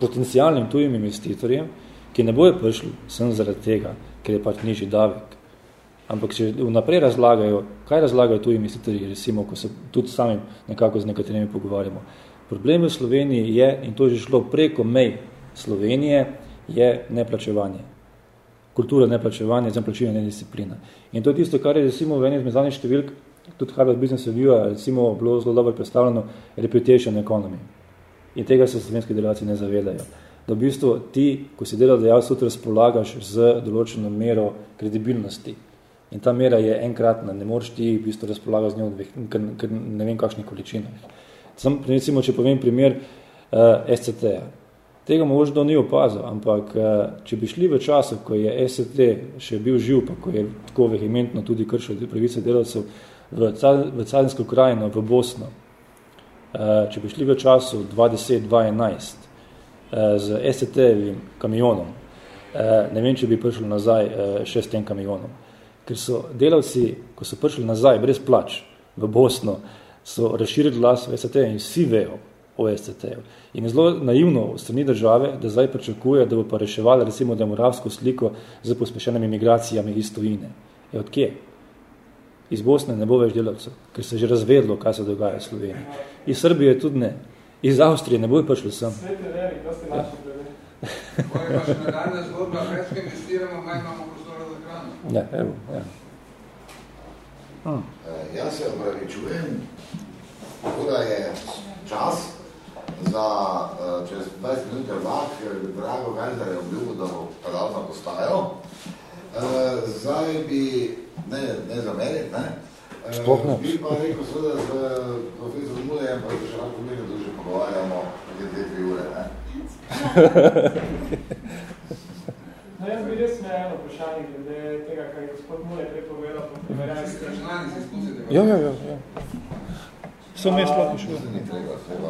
potencijalnim tujim investitorjem, ki ne bojo prišli sem zaradi tega, ker je pač nižji davek. Ampak če vnaprej razlagajo, kaj razlagajo tuji investitorji, recimo, ko se tudi sami nekako z nekaterimi pogovarjamo. Problem v Sloveniji je, in to je že šlo preko mej Slovenije, je neplačevanje. Kultura neplačevanja, zem plačivanja nedisciplina. In to je tisto, kar je recimo v eni izmed zadnjih številk, tudi Harvard Business Review, recimo bilo zelo dobro predstavljeno reputation economy. In tega se slovenski delavci ne zavedajo. Da v bistvu ti, ko si delal dejalstvo, tudi razpolagaš z določeno mero kredibilnosti. In ta mera je enkratna, ne moreš ti v bistvu razpolagati z njo, ker ne vem kakšnih količinah. Sam, recimo, če povem primer uh, eh, SCT-ja. Tega možno ni opazil, ampak uh, če bi šli v času, ko je SCT še bil živ, pa ko je tako vehementno tudi kršil pravice delavcev v, v Carinsko krajino, v Bosno, uh, če bi šli v času 2010-2011 uh, z SCT-evim kamionom, uh, ne vem, če bi prišli nazaj uh, še s tem kamionom ker so delavci, ko so prišli nazaj brez plač v Bosno, so razširili glas v SCT in vsi vejo o SCT. -u. In je zelo naivno v strani države, da zdaj pričakuje, da bo pa reševali recimo demografsko sliko z pospešenimi migracijami iz tujine. Je od kje? Iz Bosne ne bo več delavcev, ker se je že razvedlo, kaj se dogaja v Sloveniji. Iz Srbije tudi ne. Iz Avstrije ne bo prišli sem. Svete veri, to ste naši ja. Moje pa še nadaljna zgodba, več investiramo, manj imamo Ja, evo, ja. Hmm. Jaz se opravičujem, da je čas za uh, čez 20 minut vlak, drago Gajzer je obljubil, da bo pedalno postajal. Uh, zdaj bi, ne, ne zameriti, ne, uh, bi pa rekel seveda z profesorom Mulejem, pa še lahko nekaj duže pogovarjamo, nekaj dve, tri ure, ne. No, jaz bi res imel eno vprašanje glede tega, kar je gospod Mule prepovedal po primerjalski. Ja, ja, ja, ja. So mest lahko šlo.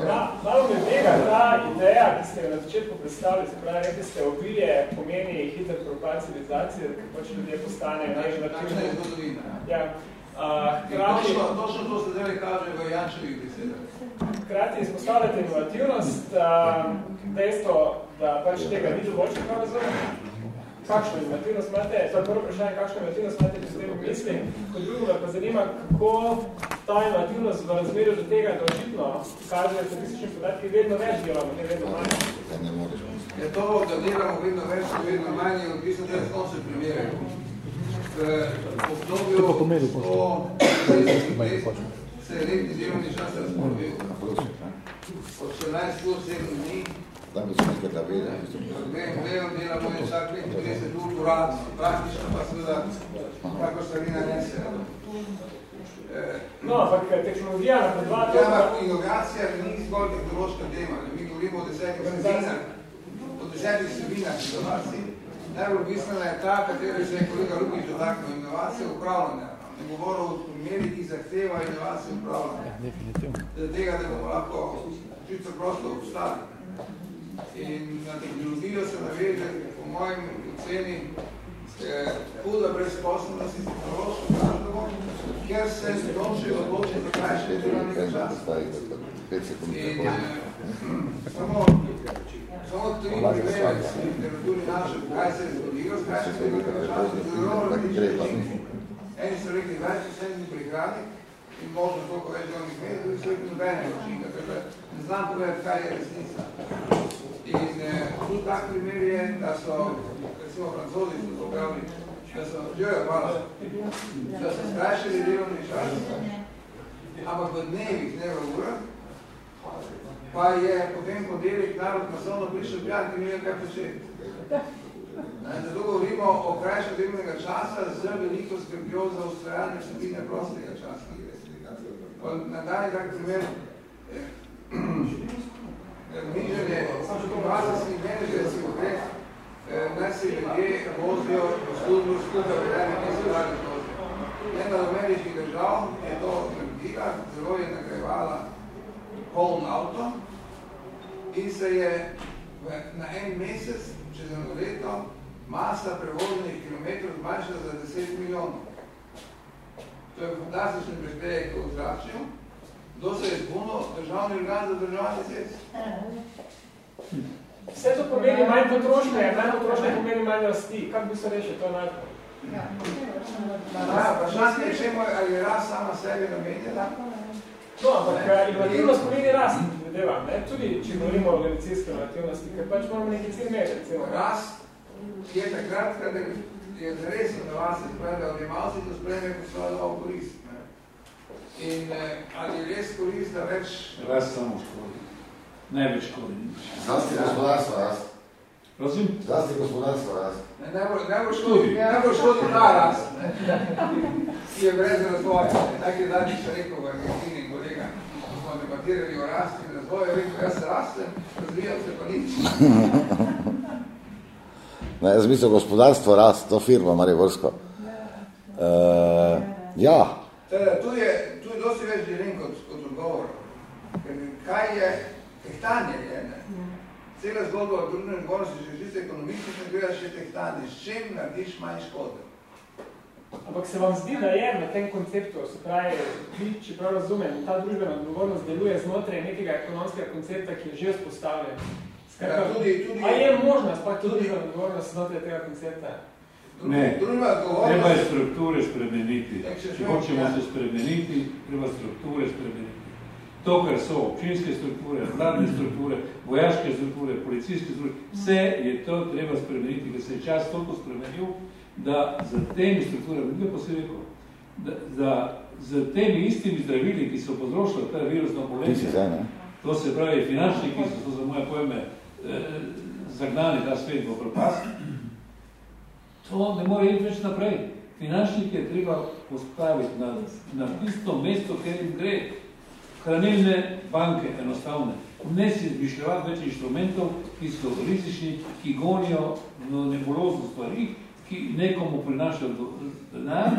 Ja, malo me tega, ta ideja, ki ste na začetku predstavili, se pravi, rekli ste, obilje pomeni hiter propad civilizacije, ker pač ljudje postanejo najželativni. Takšna je zgodovina. Ja. Uh, krati, točno, točno to se zdaj kaže v Jančevih besedah. Hkrati izpostavljate inovativnost, dejstvo, da pač tega ni dovolj, če prav razumem kakšno inovativnost imate, to je prvo vprašanje, kakšno inovativnost imate pri tem misli, kot drugo pa zanima, kako ta inovativnost v razmerju do tega, da očitno kažejo statistični podatki, vedno več delamo, ne vedno manj. Je to, da delamo vedno več, vedno manj, in odvisno tega, s kom se primerjajo. V obdobju 130 let se je letni delovni čas razporedil. Od 14 plus 7 dni da bi se nekaj da vede. Vemo, delamo in vsak let 30 ur uradno, praktično pa seveda, kako se vi nanese. No, ampak tehnologija na predvajanje... Ja, ampak inovacija ni zgolj tehnološka tema. Mi govorimo o desetih vsebinah, o desetih vsebinah inovacij. Najbolj bistvena je ta, kateri se je kolega Lukič dotaknil, inovacija upravljanja. Ne govoril o primeri, ki zahteva inovacijo upravljanja. Ja, definitivno. Tega, da bomo lahko čisto prosto obstali. In na tehnologijo se naveže, po mojem oceni, huda brezposobnost in tehnološko razlogo, ker se donoči odloči za krajše delovnega časa. In samo, samo tri primere v literaturi naše, kaj se je zgodilo s krajše delovnega časa, zelo različni. Eni so rekli več, vse ni prihrani in možno toliko več delovnih mest, drugi so rekli nobene učinka, tako ne znam povedati, kaj je resnica. In eh, tu tak primer je, da so recimo francozi so to pravili, da so, jo je hvala, da so skrajšali delovni čas, ampak v dnevih, ne v urah, pa je potem podelik narod masovno prišel pjat, ne vem kaj početi. Zato govorimo o krajšem delovnega časa z veliko skrbjo za ustvarjanje vsebine prostega časa. Na dalje tak primer, nižanje bazarskih menedžerskih ukrep, naj se ljudje vozijo v službo skupaj v eni nesodarni vozijo. Ena od ameriških držav je to naredila, zelo je nagrajevala poln avto in se je v, na en mesec, čez eno leto, masa prevoženih kilometrov zmanjšala za 10 milijonov. To je fantastičen prispevek v zračju. Kdo se je zbunil? Državni organ za državni cest. Vse to pomeni manj potrošnje, manj potrošnje pomeni manj rasti. Kako bi se rešil? To je najprej. Ja, pa šans je še moj, ali je rast sama sebi namenjena? No, ampak inovativnost pomeni rast, vedeva, ne? Tudi, če govorimo o organizacijske inovativnosti, ker pač moramo nekaj cilj recimo. Rast je takrat, kada je res inovacija, da odjemalci to spremljajo kot svojo novo korist. In eh, ali je res korist, da več... Rast samo škodi. Največ škodi. Zlasti gospodarstvo rast. Prosim? Zlasti gospodarstvo rast. Ne, najbolj škodi, najbolj škodi ta rast, ne, ki je brez razvoja. Tak je zadnji še rekel v Argentini kolega, ko smo debatirali o rasti in razvoju, rekel, jaz rastem, razvijam se pa nič. Ne, jaz mislim, gospodarstvo rast, to firma Mariborsko. Uh, ja. Teda, tu je, tu je dosti več dilem kot, kot odgovor. Kaj je tehtanje? Je, ne? Cela zgodba o družbenem odgovornosti, že ekonomistično gledaš, je tehtanje. S čem narediš manj škode? Ampak se vam zdi, da je na tem konceptu, se pravi, vi, če prav razumem, ta družbena odgovornost deluje znotraj nekega ekonomskega koncepta, ki je že vzpostavljen. Ja, tudi, tudi, a je možnost pa tudi odgovornost znotraj tega koncepta? Ne, treba je strukture spremeniti. Če hočemo se spremeniti, treba strukture spremeniti. To, kar so občinske strukture, vladne strukture, vojaške strukture, policijske strukture, vse je to treba spremeniti, ker se je čas toliko spremenil, da za temi strukturami, nekaj posebej, da, da z temi istimi zdravili, ki so povzročili ta virusna boleznja, to se pravi finančniki, ki so za moje pojme zagnali ta svet v propast, to ne more iti več naprej. Finančnike je treba postaviti na, na tisto mesto, kjer jim gre. Hranilne banke, enostavne. Ne si izmišljavati več inštrumentov, ki so rizični, ki gonijo nebulozno stvari, ki nekomu prinaša denar,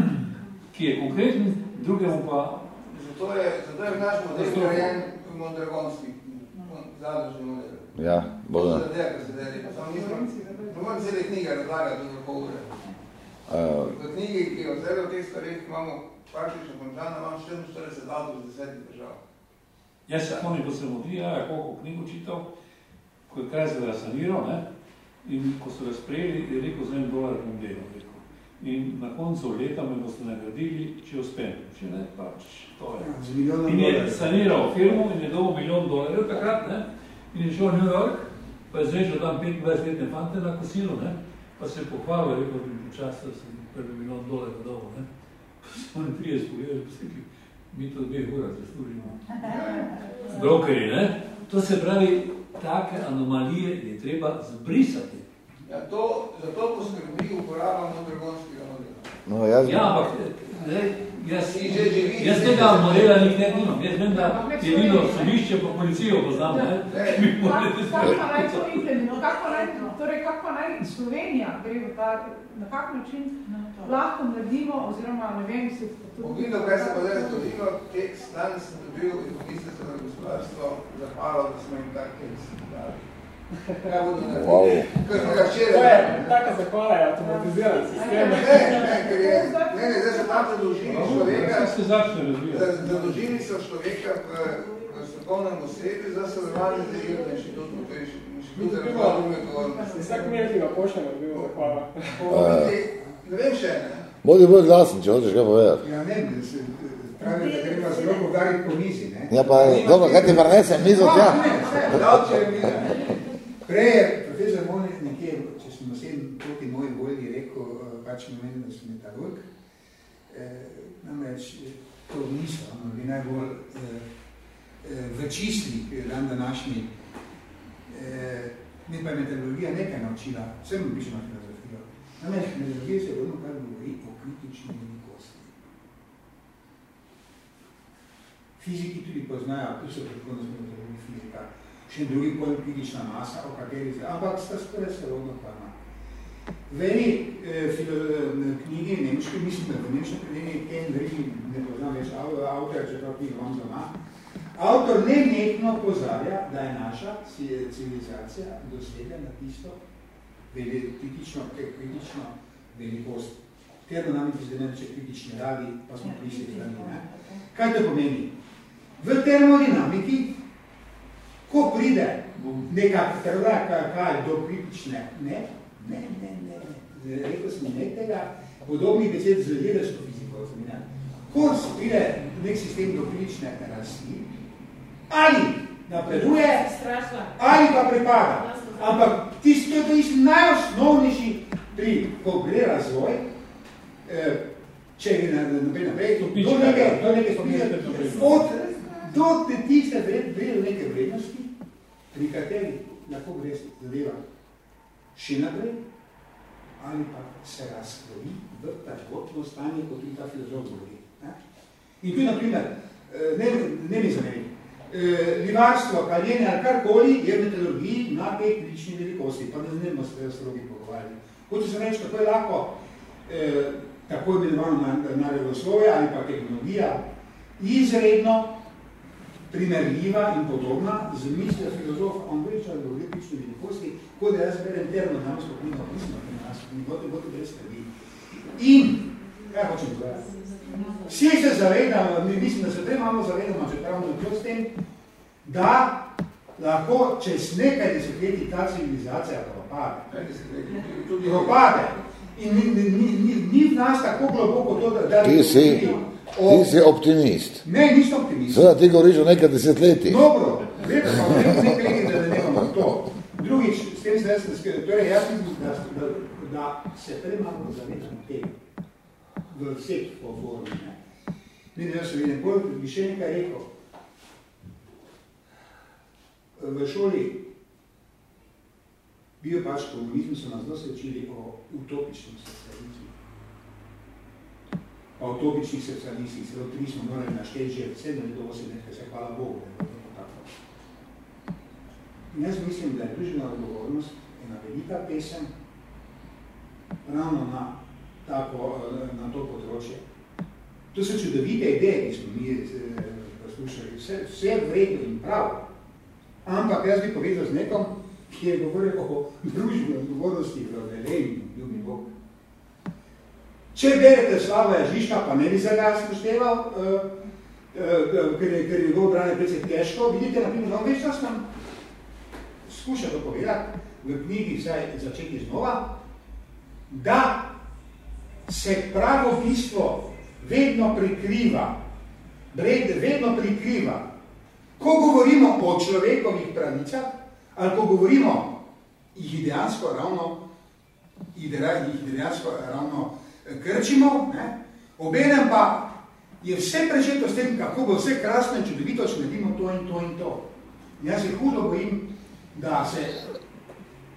ki je konkreten, drugemu pa... Zato je, zato je naš model grajen mondragonski, zadržni model. Ja, bolj. Je, nismo, moram cele knjige razlagati do pol ure. Uh, v knjigi, ki od zdaj v teh stvarih imamo praktično končano, imamo 44 avtov z desetih držav. Jaz se spomnim, ko sem odvijal, koliko knjigo čital, ko je kraj zdaj saniral, ne? in ko so ga sprejeli, je rekel, za en dolar bom delal. In na koncu leta me boste nagradili, če uspem. Če ne, pač to je. In je saniral firmo in je dobil milijon dolarjev takrat, ne? in je šel v New York, pa je zrešil tam 25-letne fante na kosilo, ne? pa se je pohvalil, rekel, bi počas, da sem prvi milijon dolarjev dobil. Ne? Pa so oni trije spogledali, pa se rekli, mi to dveh ura zaslužimo. Brokeri, ne? To se pravi, take anomalije je treba zbrisati. Ja, to, za to poskrbi uporaba mondragonskega modela. No, jaz ja, ampak Jaz, jaz tega modela nikjer nimam. Jaz vem, da je bilo sodišče po policijo poznam. Ne? Kako naj to implementno? Kako naj, torej, kako naj Slovenija gre v ta, na kak način lahko naredimo, oziroma ne vem, si... Pogledal, kaj se pa zdaj zgodilo, tekst danes sem dobil in ministrstvo za gospodarstvo zahvalo, da smo jim tak tekst dali. Wow. To je, taka zahvala je automatiziran sistem. Ne, ne, ker je, ne, ne, zdaj so tam zadožili človeka, zadožili so človeka v, v strokovnem osebju za sodelovanje z Rijom inštitutom, to je inštitut za razvoj odgovornosti. Vsak mir, ki ga pošljamo, bi bil zahvala. Ne vem še, ne. Bodi bolj glasen, če hočeš kaj povedati. Ja, ne, se pravi, da gremo zelo povdariti po mizi, ne? Ja, pa, dobro, kaj ti prenesem mizo tja? Davče je miza. Prej je profesor Monik nekje, če sem vsem proti moji volji rekel, pač mi meni, da sem metalurg, namreč to niso, no, bi najbolj v čislih dan današnji, mi pa je metalurgija nekaj naučila, vsem pišemo filozofijo. Namreč metalurgija se vedno kar govori o kritični velikosti. Fiziki tudi poznajo, tu so predhodno smo metalurgiji fizika, še drugi pojem kritična masa, o kateri se, ampak sta skoraj se rodno kvarna. V eni eh, knjigi, nemški, mislim, da v nemški knjigi, Ken Vrigi, ne poznam več avtor, če to knjigo vam doma, avtor nenehno pozarja, da je naša civilizacija dosegla na tisto kritično, kritično velikost. Termodinamiki zdaj ne, če kritični radi, pa smo pri se strani. Kaj to pomeni? V termodinamiki Ko pride neka trda, kaj do kritične, ne, ne, ne, ne, ne, rekel sem ne tega, podobnih besed z jedrsko fiziko, ne. Ko pride nek sistem do kritične rasti, ali napreduje, ali pa pripada. Ampak tisto je to isti najosnovnejši pri, ko gre razvoj, eh, če gre naprej naprej, do neke, do neke stopnice, od, do tiste vred, neke vrednosti, pri kateri lahko gre zadeva še naprej, ali pa se razkroji v takotno stanje, kot tudi ta filozof govori. In tu, na primer, ne, ne mi zameri, livarstvo, kaljenje ali karkoli je v metalurgiji na tej kritični velikosti, pa ne znemo se strogi pogovarjati. Hoče se reči, kako je lahko eh, tako imenovano naravoslovje ali pa tehnologija izredno primerljiva in podobna z mislijo filozofa Andrejča v kritični velikosti, kot da jaz berem termodinamsko knjigo, mislim, da nas bodo bodo brez skrbi. In, kaj hočem povedati? Vsi se zavedamo, mi mislim, da se te malo zavedamo, če pravno nekaj s tem, da lahko čez nekaj desetletij ta civilizacija propade. Propade. In ni, ni, ni, ni v nas tako globoko to, da... da ti si, o... ti si optimist. Ne, nisem optimist. Seveda ti govoriš o nekaj desetletij. Dobro, lepo, pa nekaj nekaj, da ne nemamo to. Drugič, s tem se jaz ne torej jaz mislim, da, da, da se premalo zavedamo tega v vseh formih. Ne. Ne, jaz se vidim, bolj bi še nekaj rekel. V šoli bil pač komunizmu, so nas dosti učili o utopičnem socializmu. O utopičnih socialistih, celo tri smo morali našteti že sedem do osem nekaj, se hvala Bogu, da je to tako. In jaz mislim, da je družena odgovornost ena velika pesem ravno na, tako, na to področje. To so čudovite ideje, ki smo mi poslušali, vse, vse vredno in prav. Ampak jaz bi povedal z nekom, ki je govoril o družbi odgovornosti v Velejni, ljubi Bog. Če berete Slava Žižka, pa ne bi se ga spošteval, uh, uh, ker, je, ker je njegov branje precej težko, vidite, na primer, no, več čas nam skuša to povedati v knjigi vsaj začeti znova, da se pravo bistvo vedno prikriva, vedno prikriva. Ko govorimo o človekovih pravicah, ali ko govorimo, jih dejansko ravno, jih dejansko ravno eh, krčimo, ne? obenem pa je vse prečeto s tem, kako bo vse krasno in čudovito, če naredimo to in to in to. In jaz se hudo bojim, da se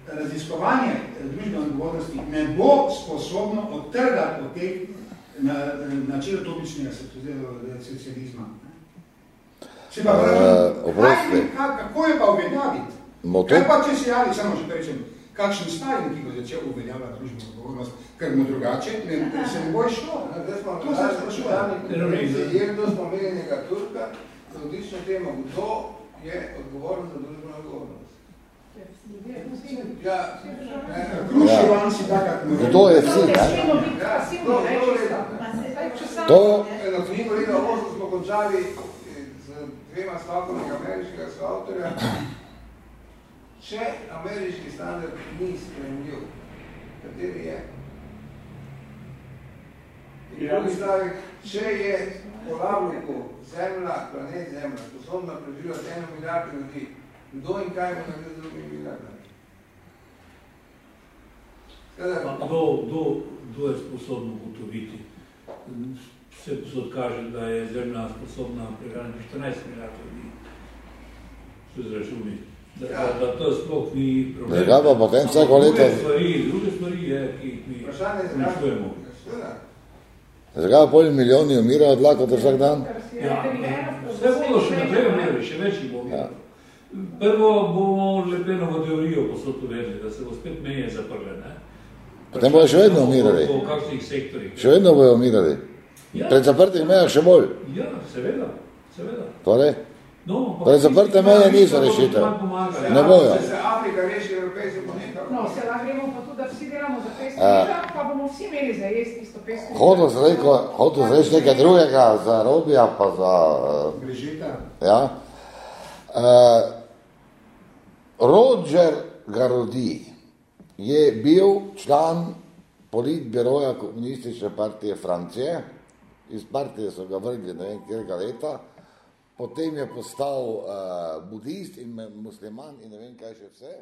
raziskovanje družbene odgovornosti ne bo sposobno odtrgati od teh na, na čelo topičnega socializma. Se pa uh, kaj, kako je pa uveljaviti? Kaj pa, če se javi, samo že rečem, kakšen Stalin, ki bo začel uveljavljati družbeno odgovornost, ker mu drugače ne, se ne bo šlo. To se sprašuje. Je kdo smo imeli nekaj Turka, za odlično temo, kdo je odgovoren za družbeno odgovornost. Ja, Kruševan si takrat Kdo je vsi, ne? To... Eno knjigo leta 8 smo končali z dvema stavkami ameriškega avtorja. Če ameriški standard ni spremljiv, kateri je? In drugi stavek, če je po Lavliku zemlja, planet zemlja, sposobna preživljati eno milijardo ljudi, kdo in kaj bo naredil z drugimi milijardami? Kdo, kdo, kdo je sposobno ugotoviti? Vse posod kaže, da je zemlja sposobna prehraniti 14 milijard ljudi. Vse zračuni. Da, ja. da, da to sploh ni problem. Da pa potem vsako leto... Druge stvari, druge stvari je, ki jih mi uničujemo. Zakaj pol milijoni umirajo od lakota vsak dan? Ja, vse bodo še naprej umirali, še več jih bo ja. Prvo bomo Lepenovo teorijo posod uvedli, da se bo spet meje zaprle, ne? Potem bodo še vedno umirali. Po kakšnih sektorih. Še vedno bodo umirali. Ja. Pred zaprtih mejah še bolj. Ja, seveda, seveda. Torej? No, torej zaprte meje niso rešitev. Ne bojo. Se Afrika reši, Evropejci bo nekaj. No, se lahko gremo pa tudi, da vsi delamo za pesti, uh, pa bomo vsi imeli za jesti isto pesti. Hodo z reko, hodo z reči nekaj drugega, za Robija pa za... Uh, Brižita. Ja. Uh, Roger Garodi je bil član politbiroja komunistične partije Francije, iz partije so ga vrgli, ne vem, kjerega leta, potem je postal uh, budist in musliman in ne vem kaj še vse.